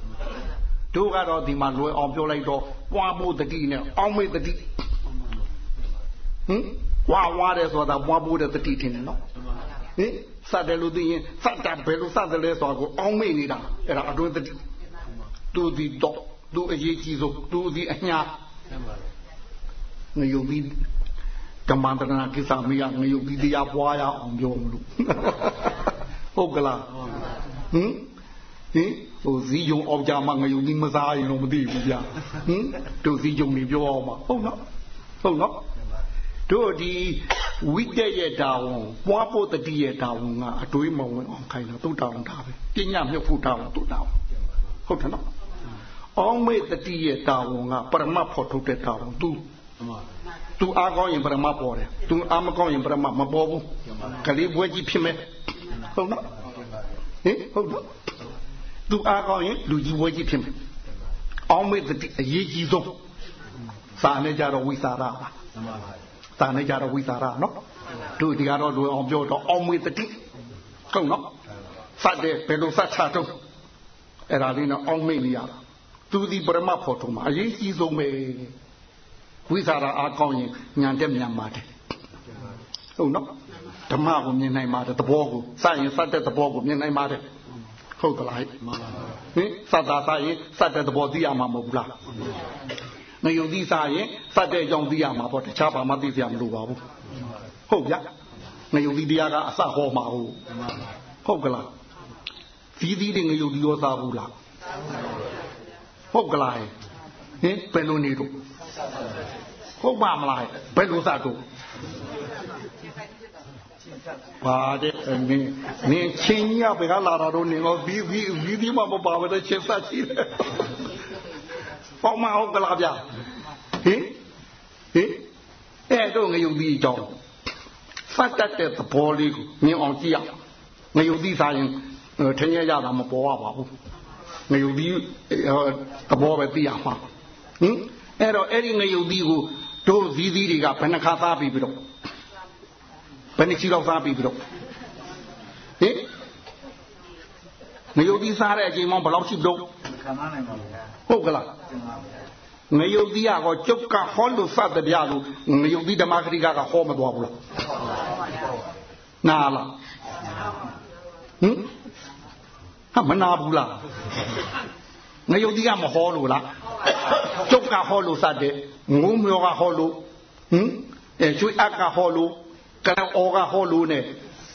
S2: တို့ကတော့ဒီမှာလွယ်အောင်ပြောလိုက်တော့ပွားဖို့တတိနဲ့အောင်းမေတတိ ဟင်ဝါဝါတယ်ဆိုတာပွားဖို့တဲ့တတိထင်တယ်နော်ဟင်စတယ်လို့သိရင်စတာဘယ်လိုစတယ်လဲဆိုတာကိုအောင်းမေနေတာအဲ့ဒါအတွင်းတတိသူဒီတော့သူအရေးကြီးဆုံးသူဒီအညာငရုပ်ပြီးကမ္မန္တနာကိစ္စမရငရုပ်ပြီးတရားပွားရအောင်ပြောမလို့ဟုတ်ကလားဟင်ဟင်ဟိုဇီးယုံအောင်ကြမှာငရုတ်သီးမစားရင်တော့မသိဘူးဗျဟင်တို့ဇီးယုံနေပြောအောင်ပါဟုတ်နော်ဟုတ်နော် တို့ဒီဝိတက်ရဲ့တာဝန်ပွားဖို့တတိရဲ့တာဝန်ကအတွေးမဝင်အောင်ခိုင်းတော့တုတ်တောင်းတာပဲပညာမြတ်ဖို့တာဝန်တုတ်တောင်းဟုတ်တယ်နော်အောင်မေတတိရဲ့တာဝန်ကပရမတ်ဖို့ထုတ်တဲ့တာဝန်သူသူအားကောင်းရင်ပရမတ်ပေါ်တယ်သူအားမကောင်းရင်ပရမတ်မပေါ်ဘူးကလေးဘွဲကြီးဖြစ်မယ်ဟုတ်နော်ဟင်ဟုတ်နော်သူအားကောင်းရင်လူကြီးဘွဲကြီးဖြစ်မယ်အောင်မေတတိအရေးကြီးဆုံးစာနဲ့ကြတော့ဝိသရာပါ စာနဲ့ကြတော့ဝိသရာနော်တို့ဒီကတော့လူအောင်ပြောတော့အောင်မေတတိဟုတ်နော်စတဲ့ဘယ်လိုစချတော့အဲ့ဒါလေးတော့အောင်မေ့နေရတာသူဒီပရမဖို့ထုံးမှာအရေးကြီးဆုံးပဲဝိသရာအားကောင်းရင်ညာတက်မြန်ပါတယ်ဟုတ်နော်ဓမ္မကိုမြင်နိုင်ပါတယ်သဘောကိုစရင်စတဲ့သဘောကိုမြင်နိုင်ပါတယ်ဟုတ်ကလားဟင်စတာစရင်စတဲ့သဘောသိရမှာမဟုတ်ဘူးလား ငယုံသီးစားရင်စတဲ့အကြောင်းသိရမှာပေါ့တခြားဘာမှသိစရာမလိုပါဘူးဟုတ်ဗျငယုံသီးတရားကအစဟောမှာဟုတ်ဟုတ်ကလားသီးသီးတွေငယုံသီးရောစားဘူးလားဟုတ်ကလားဟင်ဘယ်လိုနေတော့ဟုတ်ပါမလားဘယ်လိုစားတော့ပါတဲ့နင်းနင်းချင်းကြီးကဘယ်ကလာတာတော့နင်းတော့ဘီဘီဘီဒီမှာမပါဘဲတဲ့ချင်းစားရှိတယ် ပေါ့မဟုတ်ကလားဗျဟင်ဟင်အဲ့တော့ငယုံပြီးကြောင်းဖတ်တတ်တဲ့သဘောလေးကိုမြင်အောင်ကြည့်ရငယုံပြီးစားရင်ထင်ရရတာမပေါ်ရပါဘူးငယုံပြီးသဘောပဲသိရမှာဟင်အဲ့တော့အဲ့ဒီငယုံပြီးကိုတို့သီးသီးတွေကဘယ်နှခါသားပြီးပြီးတော့ဘယ်နှချီတော့စားပြီးပြီးတော့ဟင်ငယုတ်သီးစားတဲ့အချိန်မှဘယ်လောက်ရှိပြီးတော့
S3: ခံနိုင်ပါဘူး
S2: ဟုတ်ကလားငယုတ်သီးကောကျုပ်ကဟောလို့စတဲ့ပြလို့ငယုတ်သီးဓမ္မခရိကကဟောမသွားဘူးလားနာလားဟင်ဟာမနာဘူးလားငယုတ်သီးကမဟောလို့လားကျုပ်ကဟောလို့စတဲ့ငုံမျောကဟောလို့ဟင်အဲကျွေးအက်ကဟောလို့ကံအောကဟောလို့ ਨੇ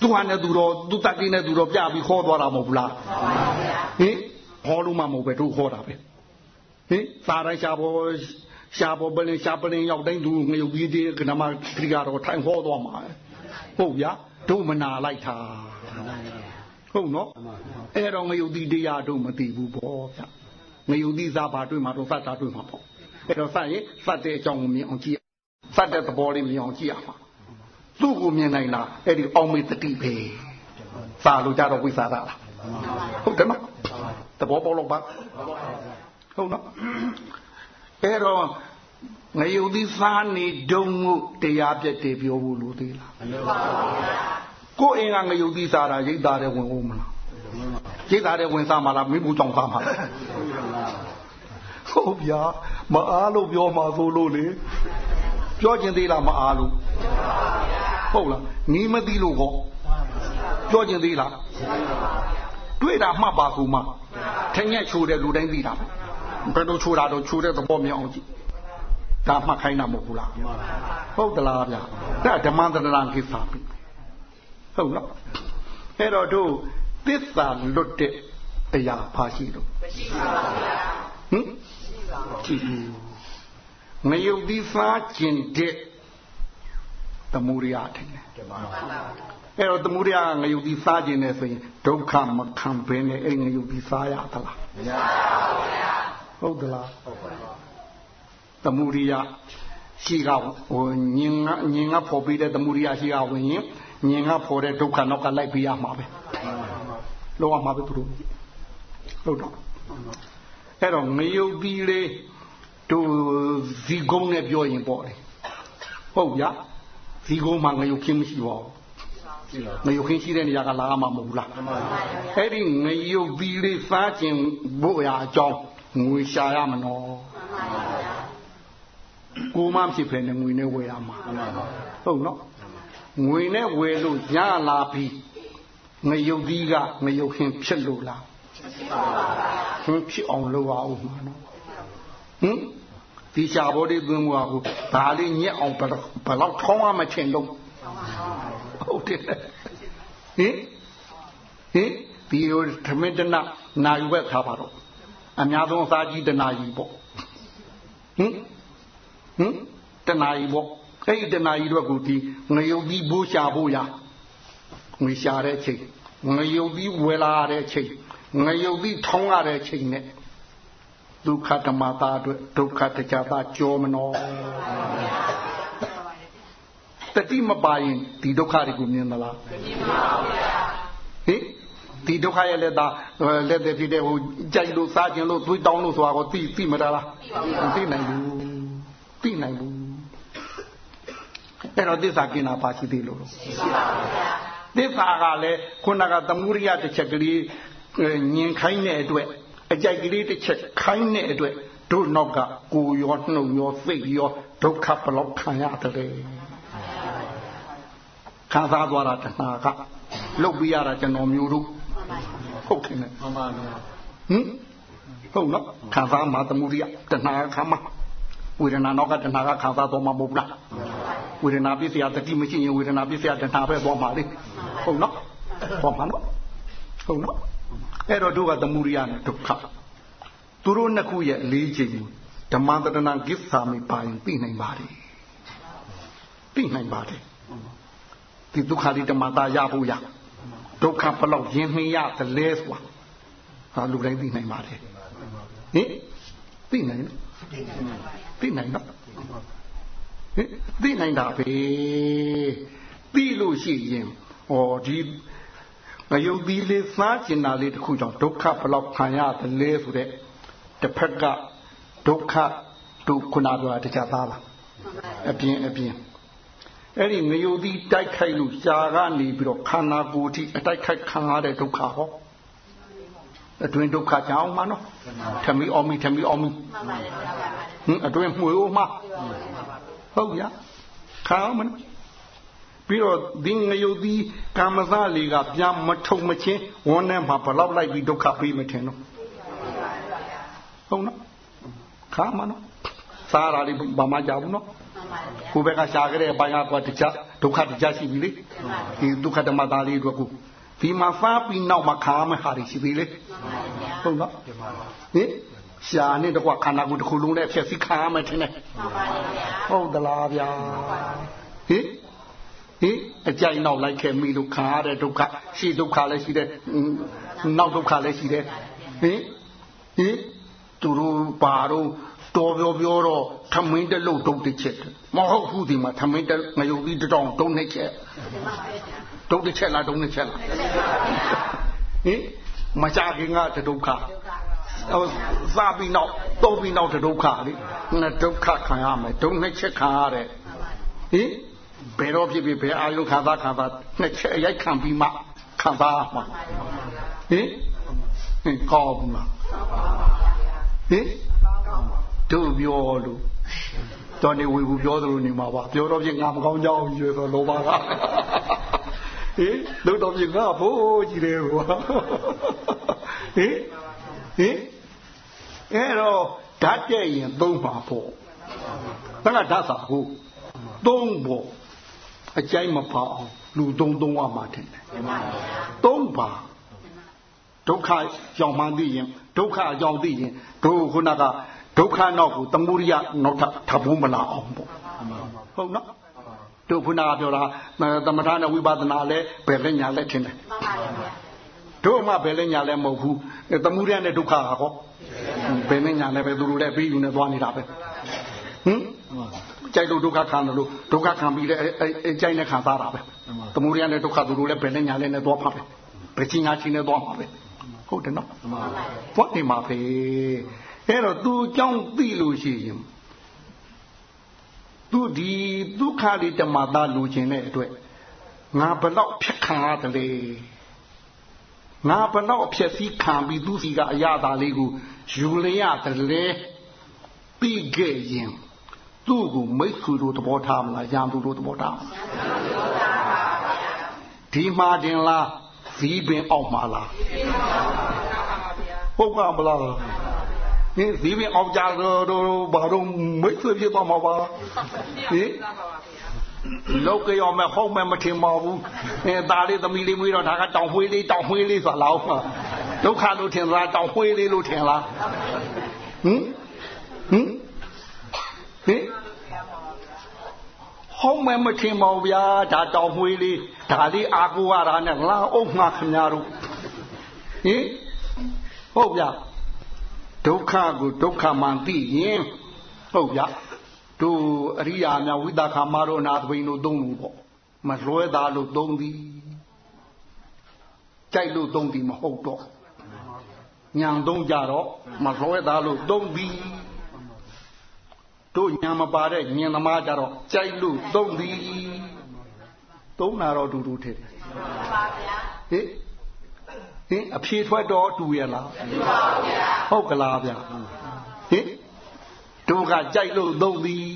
S2: သူဟာနဲ့သူတော့သူတက်တင်းနဲ့သူတော့ပြပြီးခေါ်သွားတာမဟုတ်ဘူးလားဟင်ဟောလို့မှမဟုတ်ပဲတို့ခေါ်တာပဲ ဟင်စာရိုက်ရှာပေါ်ရှာပေါ်ပလင်ရှာပလင်ရောက်တိုင်းသူငရုပ်ကြီးတဲ့ကနမခရီးကတော့ထိုင်ဟောသွားမှာဟုတ်ဗျာတို့မနာလိုက်တာဟုတ်နော်အဲ့တော့ငရုပ်ကြီးတရားတို့မသိဘူးပေါ့ဗျငရုပ်ကြီးစားပါတွေ့မှာတော့ဖတ်တာတွေ့မှာပေါ့အဲ့တော့ဖတ်ရင်ဖတ်တဲ့အကြောင်းကိုမြင်အောင်ကြည့်ဖတ်တဲ့သဘောလေးမြင်အောင်ကြည့်ရမှာသူ့ကိုမြင်နိုင်လားအဲ့ဒီအောင်မေတတိပဲစာလို့ကြတော့ဝိသရာလားဟုတ်တယ်မသဘောပေါက်လို့ပါ ဟုတ်နော်အဲ့တော့ငရုတ်သီးစားနေဒုံမှုတရားပြက်တယ်ပြောဖို့လိုသေးလားမလိုပါဘူးကိုယ်အင်ကငရုတ်သီးစားတာရိတ်သားတဲ့ဝင်ဦးမလားရိတ်သားတဲ့ဝင်စားမလားမိဘူးကြောင့်စားမှာလားဟုတ်ဗျာမအားလို့ပြောမှာဆိုလို့လေပြောကျင်သေးလားမအားလို့ဟုတ်လားနီးမသိလို့ကောပြောကျင်သေးလားတွေ့တာမှတ်ပါကူမှထင်ရက်ချိုတဲ့လူတိုင်းသိတာ ဘယ်လိုချိုတာတော့ချိုတဲ့သဘောမြင်အောင်ကြည့်ဒါမှတ်ခိုင်းတာမဟုတ်ဘူးလားဟုတ်သလားဗျာဒါဓမ္မသရဏကိစ္စပြီဟုတ်လားအဲ့တော့တို့သစ္စာလွတ်တဲ့အရာဘာရှိလို့မရှိပါဘူးဗျာဟင်ရှိပါဘူးကြည့်ငရုတ်သီးစားကျင်တဲ့သမုဒိယထင်တယ်အဲ့တော့သမုဒိယကငရုတ်သီးစားကျင်နေဆိုရင်ဒုက္ခမခံဘဲနဲ့အဲ့ငရုတ်သီးစားရသလားမရပါဘူးဗျာ ဟုတ်သလားဟုတ်ပါဘူးသမုဒိယရှိကဟိုညင်ကညင်ကဖော်ပြီးတဲ့သမုဒိယရှိကဝင်ရင်ညင်ကဖော်တဲ့ဒုက္ခနောက်ကလိုက်ပြရမှာပဲလောကမှာပဲသူတို့ဟုတ်တော့အဲ့တော့ငရုတ်သီးလေးတို့ဇီကုန်းနဲ့ပြောရင်ပေါ့လေဟုတ်ဗျာဇီကုန်းမှာငရုတ်ခင်းမရှိပါဘူးငရုတ်ခင်းရှိတဲ့နေရာကလာမှာမဟုတ်ဘူးလားအဲ့ဒီငရုတ်ပြီးလေးစားခြင်းဘို့ရာအကြောင်း ငွေရှာရမနော်ကိုမဖြစ်ဖ ೇನೆ ငွေနဲ့ဝယ်ရမှာဟုတ်နော်ငွေနဲ့ဝယ်လို့ရလာပြီးငရုတ်ကြီးကငရုတ်ခင်းဖြစ်လို့လားဖြစ်ဖြစ်အောင်လုပ်ရအောင်မှာနော်ဟင်ဒီရှာဘောလေးသွင်းမှုကဒါလေးညက်အောင်ဘယ်လောက်ထောင်းမှမချင်တော့ဟုတ်တယ်ဟင်ဟင်ဒီလိုဓမ္မတနနာယူဘက်ထားပါတော့ အများဆုံးအစာကြီးတနာယူပေါ့ဟင်ဟင်တနာယူပေါ့အဲ့ဒီတနာယူတော့ကိုဒီငရုတ်ပြီးဘိုးရှာဖို့ရငွေရှာတဲ့ချိန်ငရုတ်ပြီးဝယ်လာတဲ့ချိန်ငရုတ်ပြီးထောင်းရတဲ့ချိန်နဲ့ဒုက္ခဓမ္မတာအတွက်ဒုက္ခတရားတာကြောမနောတတိမပါရင်ဒီဒုက္ခတွေကိုမြင်သလားမြင်ပါဘူးဗျာဟင် ဒီဒုက္ခရဲ့လက်သားလက်သက်ဖြစ်တဲ့ဟိုကြိုက်လို့စားခြင်းလို့သွေးတောင်းလို့ဆိုတာကိုသိသိမလားမသိနိုင်ဘူးသိနိုင်ဘူးအဲ့တော့သစ္စာกินတာပါရှိသေးလို့ရှိပါဘူးဗျာသစ္စာကလည်းခုနကသမုဒိယတစ်ချက်ကလေးညင်ခိုင်းတဲ့အတွက်အကြိုက်ကလေးတစ်ချက်ခိုင်းတဲ့အတွက်တို့နောက်ကကိုရောနှုတ်ရောသိရောဒုက္ခဘလောက်ခံရတယ်ခံစားသွားတာတဏှာကလုတ်ပြရတာကျွန်တော်မျိုးတို့ ဟုတ်တယ်နဲ့မှန်ပါဗျာဟင်ဟုတ်နော်ခံစားမှာသမုဒိယတဏှာခံမှာဝေဒနာနောက်ကတဏှာကခံစားတော့မှာမဟုတ်လားဝေဒနာပြည့်စရာတတိမရှိရင်ဝေဒနာပြည့်စရာတဏှာပဲသွားမှာလေဟုတ်နော်သွားမှာနော်ဟုတ်နော်အဲ့တော့တို့ကသမုဒိယနဲ့ဒုက္ခသူတို့နှစ်ခုရဲ့အလေးချိန်ဓမ္မတရဏကိစ္ဆာမိပါရင်သိနိုင်ပါတယ်သိနိုင်ပါတယ်ဒီဒုက္ခလေးဓမ္မတာရဖို့ရ ဒုက္ခဘလောက်ရင်းနှီးရသလဲဆိုတာဟာလူတိုင်းသိနိုင်ပါတယ်ဟင်သိနိုင်သိနိုင်တော့ဟင်သိနိုင်တာပဲသိလို့ရှိရင်ဟောဒီငရုတ်သီးလေးစားကျင်တာလေးတစ်ခုကြောင့်ဒုက္ခဘလောက်ခံရသလဲဆိုတဲ့တစ်ဖက်ကဒုက္ခဒုက္ခနာပြောတာတရားသားလားအပြင်အပြင် အဲ့ဒီငရုတ်သီးတိုက်ခိုက်လို့ရှားကနေပြီးတော့ခန္ဓာကိုယ်ထိအတိုက်ခိုက်ခံရတဲ့ဒုက္ခဟောအတွင်းဒုက္ခကြောင့်မနော်ထမီအောင်မီထမီအောင်မီဟင်အတွင်းမှွေဦးမဟုတ်ရခံအောင်မနော်ပြီးတော့ဒီငရုတ်သီးကာမစလေးကပြန်မထုံမချင်းဝန်းထဲမှာဘလောက်လိုက်ပြီးဒုက္ခပေးမထင်တော့ဟုတ်နော်ခါမနော်စားရလေးဘာမှကြောက်ဘူးနော် ကိုယ်ဘက်ကရှာကြတဲ့အပိုင်းကတခြားဒုက္ခတခြားရှိပြီလေဒီဒုက္ခဓမ္မသားလေးတို့ကဒီမှာဖားပြီးနောက်မှာခါမဟာရှိပြီလေဟုတ်နော်ဟင်ရှာနဲ့တကွခန္ဓာကိုယ်တစ်ခုလုံးနဲ့ဖြစ်စီခါမှထင်တယ်ဟုတ်သလားဗျာဟင်ဟင်အကြိုက်နောက်လိုက်ခဲ့မိလို့ခံရတဲ့ဒုက္ခရှေ့ဒုက္ခလည်းရှိတယ်နောက်ဒုက္ခလည်းရှိတယ်ဟင်ဟင်သူတို့ပါတော့ တော်ပြောပြောတော့ထမင်းတလုံးတုတ်တစ်ချက်မဟုတ်ဘူးဒီမှာထမင်းတငရုတ်ပြီးတောင်းတုံးနှစ်ချက်တုံးတစ်ချက်လားတုံးနှစ်ချက်လားဟင်မကြခင်ကဒုက္ခဟိုစားပြီးနောက်တော့ပြီးနောက်ဒုက္ခလေနှစ်ဒုက္ခခံရမယ်ဒုနှစ်ချက်ခံရတဲ့ဟင်ဘယ်တော့ဖြစ်ဖြစ်ဘယ်အာယုခံစားခံစားနှစ်ချက်ရိုက်ခံပြီးမှခံစားမှာဟင်ဟင်ကောင်းဘူးလားဟင် တို့ပြောလို့တော်နေဝေဘူးပြောသလိုနေမှာပါပြောတော့ပြင်ငါမကောင်းကြောင်းရွယ်ဆိုလောဘကဟင်လို့တော့ပြင်ငါဘိုးကြီးတယ်ကွာဟင်ဟင်အဲ့တော့ဓာတ်တဲ့ရင်သုံးပါပေါ့ဘယ်ကဓာတ်စာဟုတ်သုံးဖို့အကြိုက်မပါအောင်လူသုံးသုံးဝမှာတယ်သုံးပါဒုက္ခကြောင့်မှသိရင်ဒုက္ခအကြောင်းသိရင်တို့ခုနက ဒုက္ခနောက်ကိုသမုဒိယနောက်ထပ်ထပ်ဖို့မလာအောင်ပေါ့ဟုတ်နော်တို့ခုနကပြောတာသမထနဲ့ဝိပဿနာလည်းဘယ်လဲညာလဲထင်တယ်တို့မှဘယ်လဲညာလဲမဟုတ်ဘူးသမုဒိယနဲ့ဒုက္ခဟာဟောဘယ်နဲ့ညာလဲပဲသူတို့လည်းပြီးယူနေသွားနေတာပဲဟင်ကြိုက်လို့ဒုက္ခခံတယ်လို့ဒုက္ခခံပြီးလည်းအဲကြိုက်နဲ့ခံစားတာပဲသမုဒိယနဲ့ဒုက္ခသူတို့လည်းဘယ်နဲ့ညာလဲနဲ့သွားပါပဲဘယ်ချင်းညာချင်းနဲ့သွားပါပဲဟုတ်တယ်နော်ဘွားနေမှာပဲ အဲ့တော့သူအကြောင်းသိလို့ရှိရင်သူဒီဒုက္ခလေးတမသာလူခြင်းတဲ့အတွက်ငါဘလောက်ဖြတ်ခံရတယ်လေငါဘလောက်ဖြည့်စည်းခံပြီးသူစီကအရာသာလေးကိုယူလျရတယ်လေပြီးခဲ့ရင်သူ့ကိုမိတ်ဆွေတို့သဘောထားမလားရံသူတို့သဘောထားဒီမှာတင်လားဇီးပင်အောက်မှာလားဟုတ်ကမလား ဟင်ဇီးပင်အောက်ကြတော့ဘာတော့မိတ်ဆွေဖြစ်သွားမှာပါဟင်လောကရောမဟုတ်မမထင်ပါဘူးအဲตาလေးသမီးလေးမွေးတော့ဒါကတောင်မွေးလေးတောင်မွေးလေးဆိုလာအောင်ဟဒုက္ခလို့ထင်လားတောင်ပွေးလေးလို့ထင်လားဟင်ဟင်ဟင်ဟောင်းမမထင်ပါဘူးဗျာဒါတောင်မွေးလေးဒါလေးအာကိုရတာနဲ့လာအောင်မှာခင်ဗျားတို့ဟင်ဟုတ်ဗျာ ဒုက္ခကိုဒုက္ခမှန်သိရင်ဟုတ်ဗျာတို့အရိယာများဝိသခာမရောနာသဘိန်တို့သုံးလို့ပေါ့မလွဲသားလို့သုံးသည်ကြိုက်လို့သုံးသည်မဟုတ်တော့ညံသုံးကြတော့မလွဲသားလို့သုံးသည်တို့ညာမပါတဲ့ညင်သမားကြတော့ကြိုက်လို့သုံးသည်သုံးတာတော့တူတူထည့်တယ်မှန်ပါဗျာဟင် ဟင်အဖြေထွက်တော့တူရလားတူပါဗျာဟုတ်ကလားဗျာဟင်တို့ကကြိုက်လို့သုံးသည်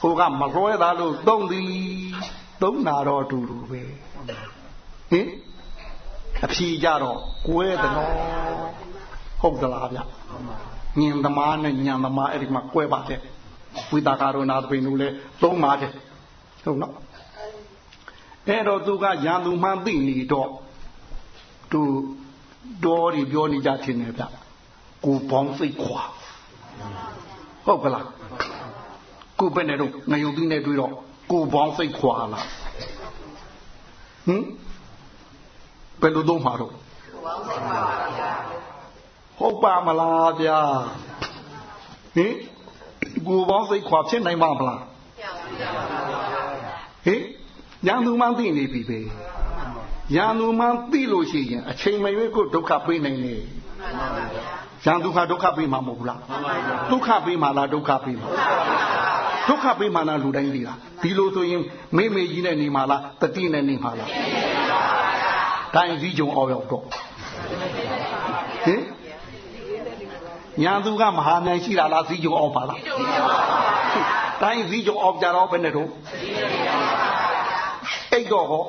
S2: ဟိုကမလွှဲသားလို့သုံးသည်သုံးတာတော့တူတူပဲဟင်အဖြေကြတော့ကွဲတယ်နော်ဟုတ်ကလားဗျညင်သမားနဲ့ညံသမားအဲ့ဒီမှာကွဲပါတယ်ဝိတာကာရောနာသပိန်တို့လည်းသုံးပါတယ်ဟုတ်နော်အဲ့တော့သူကရန်သူမှန်းသိနေတော့ သူတော်ရီပြောနေကြထင်တယ်ဗျကိုပေါင်းစိတ်ခွာဟုတ်ကလားကိုပဲနဲ့တော့ငရုတ်သီးနဲ့တွေ့တော့ကိုပေါင်းစိတ်ခွာလားဟင်ဘယ်လိုသုံးမှာတော့ဟုတ်ပါမလားဗျာဟင်ကိုပေါင်းစိတ်ခွာဖြစ်နိုင်ပါမလားဟင်ရန်သူမှသိနေပြီပဲ ရန်သူမှသိလို့ရှိရင်အချိန်မရွေးကိုဒုက္ခပေးနိုင်တယ်ရန်သူကဒုက္ခပေးမှာမဟုတ်ဘူးလားဒုက္ခပေးမှာလားဒုက္ခပေးမှာဒုက္ခပေးမှာလားလူတိုင်းသိလားဒီလိုဆိုရင်မေမေကြီးနဲ့နေမှာလားတတိနဲ့နေမှာလားတိုင်းစည်းကြုံအောင်ရောက်တော့ဟင်ညာသူကမဟာမြိုင်ရှိတာလားစည်းကြုံအောင်ပါလားတိုင်းစည်းကြုံအောင်ကြတော့ဘယ်နဲ့တော့အိတ်တော့ဟော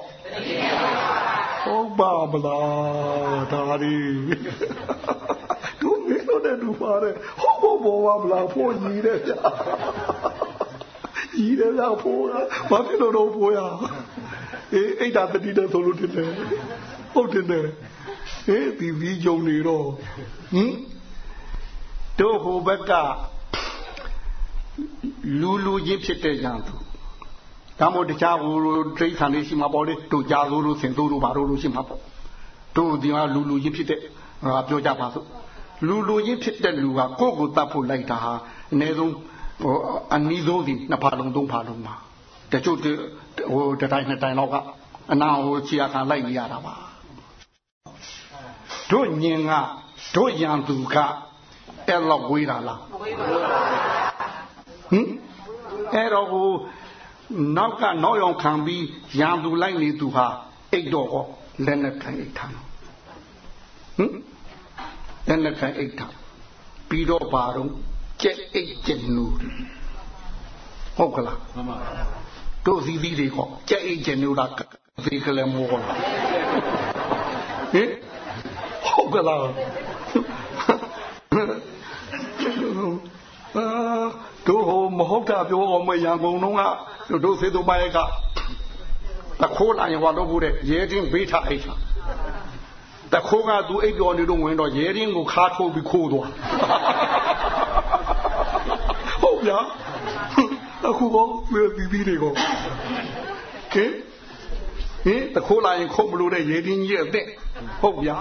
S2: ဟုတ်ပါမလားဒါရီတို့မင်းတို့နဲ့တူပါတယ်ဟုတ်ဘောဘောပါမလားဖို့ကြီးတယ်ဗျာကြီးတယ်ဗျာဖို့ကဘာဖြစ်လို့တော့ဖို့ရအေးအိတ်တာတတိတဲ့ဆိုလို့တင်တယ်ဟုတ်တယ်ဟေးဒီဗီဂျုံနေတော့ဟင်တို့ဟိုဘက်ကလူလူချင်းဖြစ်တဲ့ညာသူ ဒါမို့တခြားဟိုတိဋ္ဌာန်လေးရှိမှာပေါ့လေတို့ကြာဆိုလို့ဆင်တို့တို့ဘာလို့လို့ရှိမှာပေါ့တို့ဒီမှာလူလူချင်းဖြစ်တဲ့ငါပြောကြပါစို့လူလူချင်းဖြစ်တဲ့လူကကိုယ့်ကိုတတ်ဖို့လိုက်တာဟာအနည်းဆုံးဟိုအနည်းဆုံးဒီနှစ်ဖာလုံးသုံးဖာလုံးမှာတချို့ဟိုတတိုင်းနှစ်တိုင်းတော့ကအနာဟိုခြေအခါလိုက်နေရတာပါတို့ညင်ကတို့ရန်သူကအဲ့လောက်ဝေးတာလားမဝေးပါဘူးဟင်အဲ့တော့ဟို နောက်ကနောက်ရောင်ခံပြီးရန်သူလိုက်နေသူဟာအိတ်တော့ဟောလက်နဲ့ခံအိတ်ထားဟင်လက်နဲ့ခံအိတ်ထားပြီးတော့ဘာတော့ကြက်အိတ်ကျင်နူဟုတ်ကလားမှန်ပါတို့စီသီးတွေဟောကြက်အိတ်ကျင်နူတာသေကလေးမောလားဟင်ဟုတ်ကလားအာ တို့ဟိုမဟုတ်တာပြောအောင်မရန်ကုန်တော့ကတို့စေသူမရဲ့ကတခိုးလာရင်ဟောလို့ဘူးတဲ့ရဲတင်းဘေးထားအိတ်တာတခိုးကသူအိပ်ပြော်နေတော့ဝင်တော့ရဲတင်းကိုခါထိုးပြီးခိုးသွားဟုတ်ဗျာအခုကောပြီးပြီးတွေကိုဟင်ဟင်တခိုးလာရင်ခုတ်မလို့တဲ့ရဲတင်းကြီးရဲ့အသက်ဟုတ်ဗျာ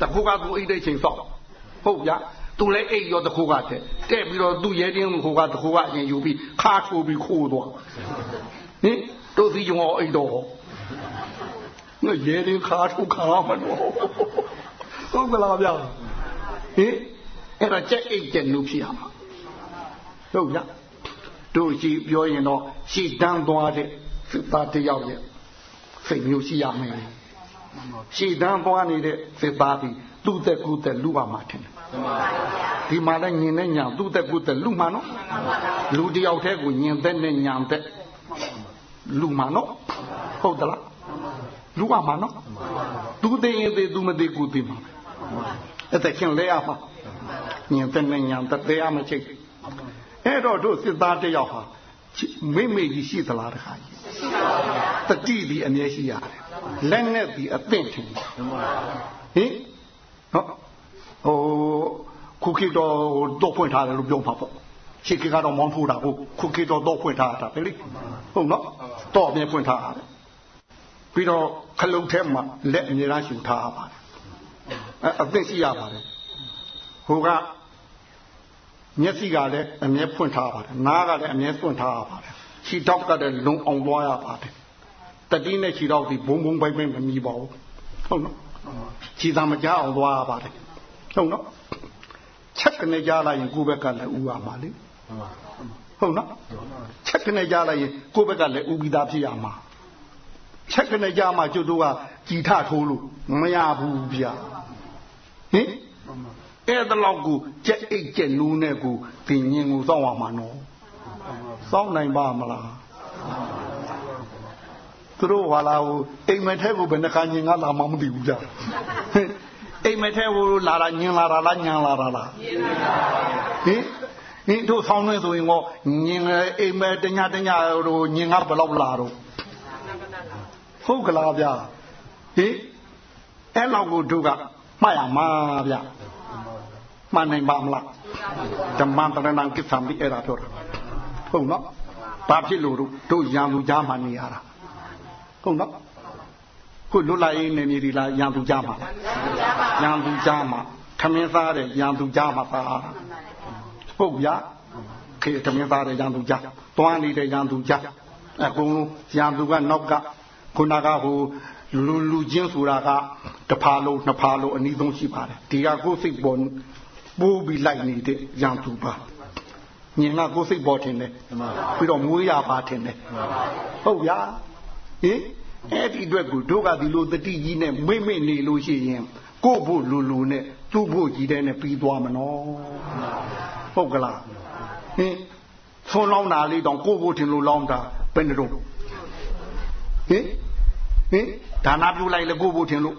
S2: တခိုးကသူအိတ်တဲ့ချိန်ဆောက်ဟုတ်ဗျာ သူလည်းအိတ်ရောတခိုးကတဲ့တဲ့ပြီးတော့သူ့ရဲတင်းကိုကတခိုးကအရင်ယူပြီးခါထိုးပြီးခိုးသွားဟင်တို့စီကြုံအောင်အိတ်တော့ငါရဲတင်းခါထိုးခါမလို့ဟုတ်ကလားဗျာဟင်အဲ့ဒါကြက်အိတ်ကြက်နုဖြစ်ရမှာဟုတ်ဗျာတို့ရှိပြောရင်တော့ရှိတန်းသွားတဲ့စစ်သားတယောက်ရဲ့စိတ်မျိုးရှိရမယ်ရှိတန်းသွားနေတဲ့စစ်သားဒီသူ့သက်ကူသက်လူပါမှာထင်တယ် ဒီမှာလည်းညင်နဲ့ညာသူ့သက်ကူသက်လူမှာနော်လူတယောက်တည်းကိုညင်သက်နဲ့ညာသက်လူမှာနော်ဟုတ်သလားလူပါမှာနော်သူသိရင်သိသူမသိကူသိမှာအဲ့ဒါချင်းလဲရမှာညင်သက်နဲ့ညာသက်တရားမချိတ်အဲ့တော့တို့စစ်သားတယောက်ဟာမိမိကြီးရှိသလားတခါကြီးရှိပါဗျာတတိဒီအမြဲရှိရတယ်လက်နဲ့ဒီအသင့်ထင်ဟင်နော် ဟိုခုခေတ်တော့တော့ဖွင့်ထားတယ်လို့ပြောမှာပေါ့ရှေ့ခေတ်ကတော့မောင်းထိုးတာကိုခုခေတ်တော့တော့ဖွင့်ထားတာပဲလေဟုတ်နော်တော့အမြဲဖွင့်ထားတာပြီးတော့ခလုတ်ထဲမှာလက်အမြဲတမ်းရှူထားရပါတယ်အသိရှိရပါတယ်ဟိုကမျက်စိကလည်းအမြဲဖွင့်ထားပါတယ်နားကလည်းအမြဲဖွင့်ထားရပါတယ်ခြေထောက်ကလည်းလုံအောင်သွားရပါတယ်တတိနဲ့ခြေထောက်ဒီဘုံဘုံပိုက်ပိုက်မမီပါဘူးဟုတ်နော်ခြေသာမကြအောင်သွားရပါတယ် ဟုတ်နော်ချက်ကနေကြလိုက်ရင်ကိုယ့်ဘက်ကလည်းဥရမှာလေဟုတ်နော်ချက်ကနေကြလိုက်ရင်ကိုယ့်ဘက်ကလည်းဥပြီးသားဖြစ်ရမှာချက်ကနေကြမှာကျွတ်တို့ကကြည်ထထိုးလို့မရဘူးဗျာဟင်အဲ့ဒါလောက်ကိုကြက်အိတ်ကြက်နူးနဲ့ကိုဒီညင်ကိုစောင့်ရမှာနော်စောင့်နိုင်ပါမလားသူတို့ဟာလာဟိုအိမ်မထဲကိုဘယ်နှခါညင်ကလာမှမသိဘူးကြ အိမ်မထဲကိုလာတာညင်လာတာလားညံလာတာလားညင်လာတာဟင်ဟင်တို့ဆောင်းနေဆိုရင်ကောညင်အိမ်မတညတညဟိုညင်ကဘယ်လောက်လာတော့ဟုတ်ကလားဗျာဟင်အဲ့လောက်ကိုတို့ကမှတ်ရမှာဗျာမှန်နိုင်ပါမလားဓမ္မတရဏံကိစ္စံပြီးအဲ့ဒါပြောတာဟုတ်နော်ဘာဖြစ်လို့တို့ရံလူကြားမှနေရတာဟုတ်နော်ခုလွတ်လာရေးနေနေဒီလားရံသူကြားမှာ ရံသူကြားမှာခမင်းသားတဲ့ရံသူကြားမှာပါဟုတ်ဗျာခေခမင်းသားတဲ့ရံသူကြားတွန်းနေတဲ့ရံသူကြားအကုန်လုံးရံသူကနောက်ကခုနကဟိုလူလူချင်းဆိုတာကတဖာလုံးနှစ်ဖာလုံးအနည်းဆုံးရှိပါတယ်ဒီကကိုယ်စိတ်ပေါ်ပိုးပြီးလိုက်နေတဲ့ရံသူပါညင်ကကိုယ်စိတ်ပေါ်ထင်တယ်ပြီးတော့မွေးရပါထင်တယ်ဟုတ်ဗျာဟင်အဲ့ဒီအတွက်ကိုတို့ကဒီလိုတတိကြီးနဲ့မိမ့်မိတ်နေလို့ရှိရင် ကို့ဖို့လူလူနဲ့သူ့ဖို့ကြီးတဲ့နဲ့ပြီးသွားမနော်ဟုတ်ကလားဟင်ဆုံးလောင်းတာလေးတောင်ကို့ဖို့ထင်လို့လောင်းတာဘယ်နဲ့တော့ဟင်ဟင်ဒါနာပြုလိုက်လေကို့ဖို့ထင်လို့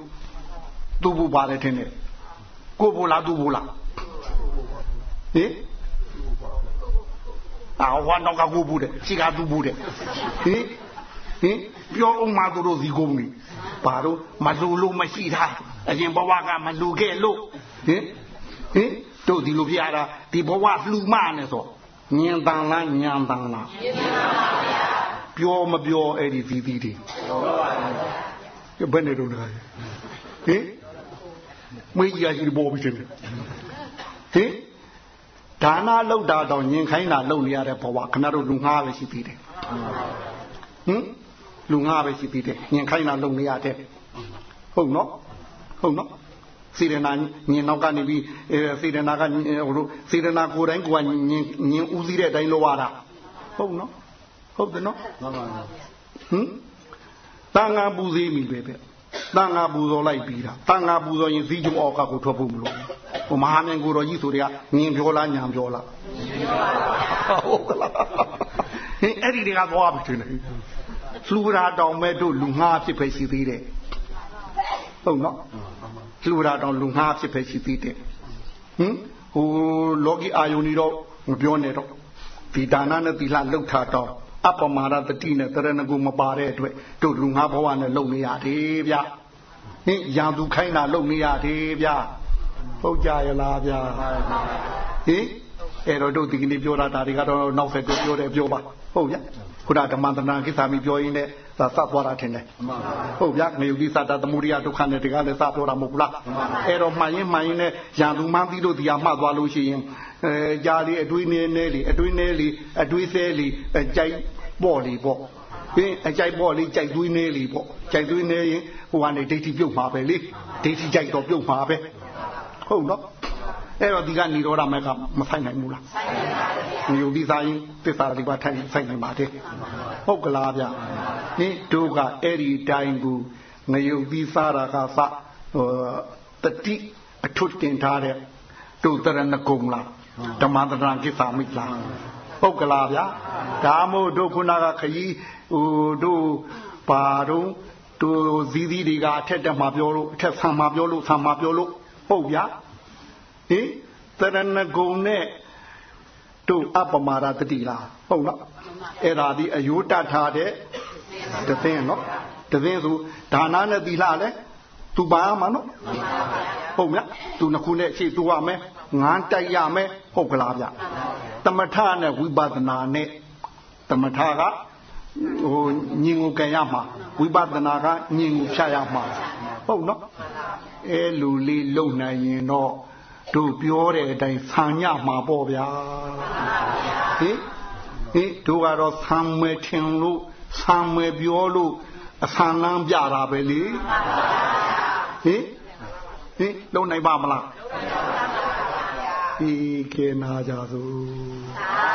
S2: သူ့ဖို့ပါတယ်ထင်တယ်ကို့ဖို့လားသူ့ဖို့လားဟင်အာဝါတော့ကကို့ဖို့တယ်ရှိကသူ့ဖို့တယ်ဟင် ဟင်ပြောအောင်မသူတို့ဇီကုန်းနေဘာလို့မလူလို့မရှိတာအရင်ဘဝကမလူခဲ့လို့ဟင်ဟင်တို့ဒီလိုပြရတာဒီဘဝလှူမနဲ့ဆိုညင်တန်လားညံတန်လားညင်တန်ပါဗျာပြောမပြောအဲ့ဒီသီးသီးတွေပြောပါဗျာဘယ်နဲ့တော့လဲဟင်မွေးကြီးရရှိပေါ်ပြီးတယ်ဟင်ဒါနလောက်တာတော့ညင်ခိုင်းတာလုံနေရတဲ့ဘဝခဏတို့လူငှားပဲရှိသေးတယ်ဟင် လူငါပဲရှိသေးတယ်ညင်ခိုင်းတာလုံနေရတဲ့ဟုတ်နော်ဟုတ်နော်စေရနာညင်နောက်ကနေပြီးအဲစေရနာကဟိုလိုစေရနာကိုယ်တိုင်းကိုယ်ကညင်ညင်ဦးစီးတဲ့အတိုင်းလောရတာဟုတ်နော်ဟုတ်တယ်နော်မှန်ပါပါဟင်တန်ငါပူစည်းမိပဲတဲ့တန်ငါပူဇော်လိုက်ပြီးတာတန်ငါပူဇော်ရင်ဇီးကျုံအောက်ကကိုထွက်ဖို့မလို့ဟိုမဟာမြင်ကိုတော်ကြီးဆိုတဲ့ကညင်ပြောလားညာပြောလားဟုတ်ကလားဟင်အဲ့ဒီတွေကသွားပြီတင်တယ် လှူတာတောင်မဲ့တို့လူငှားဖြစ်ပဲရှိသေးတယ်ဟုတ်နော်လှူတာတောင်လူငှားဖြစ်ပဲရှိသေးတယ်ဟင်ဟိုလောကီအာယုန်ကြီးတော့မပြောနဲ့တော့ဒီဒါနနဲ့သီလလှုပ်ထားတော့အပမာရတတိနဲ့တရဏဂုမပါတဲ့အတွက်တို့လူငှားဘဝနဲ့လုံနေရတယ်ဗျဟင်ရံသူခိုင်းတာလုံနေရတယ်ဗျဟုတ်ကြရလားဗျဟင် အဲ့တော့တို့ဒီကနေ့ပြောတာဒါတွေကတော့နောက်ဆက်တွဲပြောတယ်ပြောပါဟုတ်ဗျခုနဓမ္မတနာကိစ္စမီပြောရင်းနဲ့သာစသွားတာထင်တယ်ဟုတ်ဗျငရုတ်ဒီသတ္တသမုဒိယဒုက္ခနဲ့တကားလည်းစပြောတာမဟုတ်ဘူးလားအဲ့တော့မှန်ရင်မှန်ရင်နဲ့ရန်သူမှန်းပြီးလို့ဒီဟာမှတ်သွားလို့ရှိရင်အဲကြားလေးအတွေးနေနေလီအတွေးနေလီအတွေးဆဲလီအကြိုက်ပေါ့လီပေါ့ဘင်းအကြိုက်ပေါ့လေးကြိုက်သွေးနေလီပေါ့ကြိုက်သွေးနေရင်ဟိုကနေဒိဋ္ဌိပြုတ်မှာပဲလေဒိဋ္ဌိကြိုက်တော့ပြုတ်မှာပဲဟုတ်နော် အဲ့တော့ဒီကនិရောဓမကမဆိုင်နိုင်ဘူးလားဆိုင်နိုင်ပါဘူးညုဒီဆိုင်သစ္စာတိပါထိုင်ဆိုင်နိုင်ပါတယ်ဟုတ်ကလားဗျနိတို့ကအဲ့ဒီတိုင်းကိုငယုတ်ပြီးစားတာကစဟိုတတိအထွတ်တင်ထားတဲ့တို့တရဏဂုံလားဓမ္မတရဏကိစ္ဆာမိလားဟုတ်ကလားဗျာဒါမို့တို့ခုနကခကြီးဟိုတို့ပါတော့တို့ဇီးသီးတွေကအထက်တက်မှာပြောလို့အထက်ဆံမှာပြောလို့ဆံမှာပြောလို့ဟုတ်ဗျာ ဟင်တရဏဂုံနဲ့တို့အပမာရတတိလားဟုတ်နော်အဲ့ဒါဒီအယိုးတတ်ထားတဲ့တသိန်းနော်တသိန်းဆိုဒါနနဲ့သီလလဲသူပါမှာနော်ဟုတ်မြတ်သူနှစ်ခုနဲ့ရှေ့တိုးရမယ်ငန်းတိုက်ရမယ်ဟုတ်ကလားဗျတမထနဲ့ဝိပဿနာနဲ့တမထကဟိုညင်ကိုကြံရမှာဝိပဿနာကညင်ကိုဖြတ်ရမှာဟုတ်နော်အဲလူလေးလုံနိုင်ရင်တော့ တို့ပြောတဲ့အတိုင်းဆံညမှာပေါ့ဗျာဟင်ဟင်တို့ကတော့ဆံမဲထင်လို့ဆံမဲပြောလို့အဆံလန်းပြတာပဲလေဟင်ဟင်လုံနိုင်ပါမလားဒီကေနာကြသို့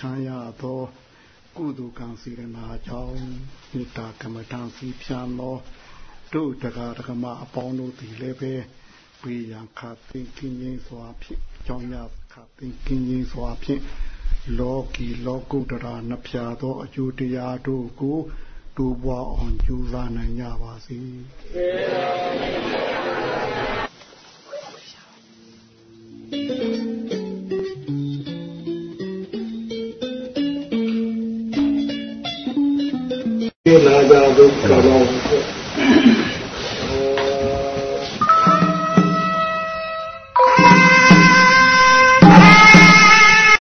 S2: စီဖြာရသောကုသိုလ်ကံစေရနာကြောင့်မေတ္တာကမ္မထံစီဖြာသောတို့တရားဓမ္မအပေါင်းတို့သည်လည်းပဲပြေရန်ခတ်သိကင်းရင်စွာဖြင့်ကြောင်းရခတ်သိကင်းရင်စွာဖြင့်လောကီလောကုတ္တရာနှဖျားသောအကျိုးတရားတို့ကိုတိုးပွားအောင်ကြိုးစားနိုင်ကြပါစေ။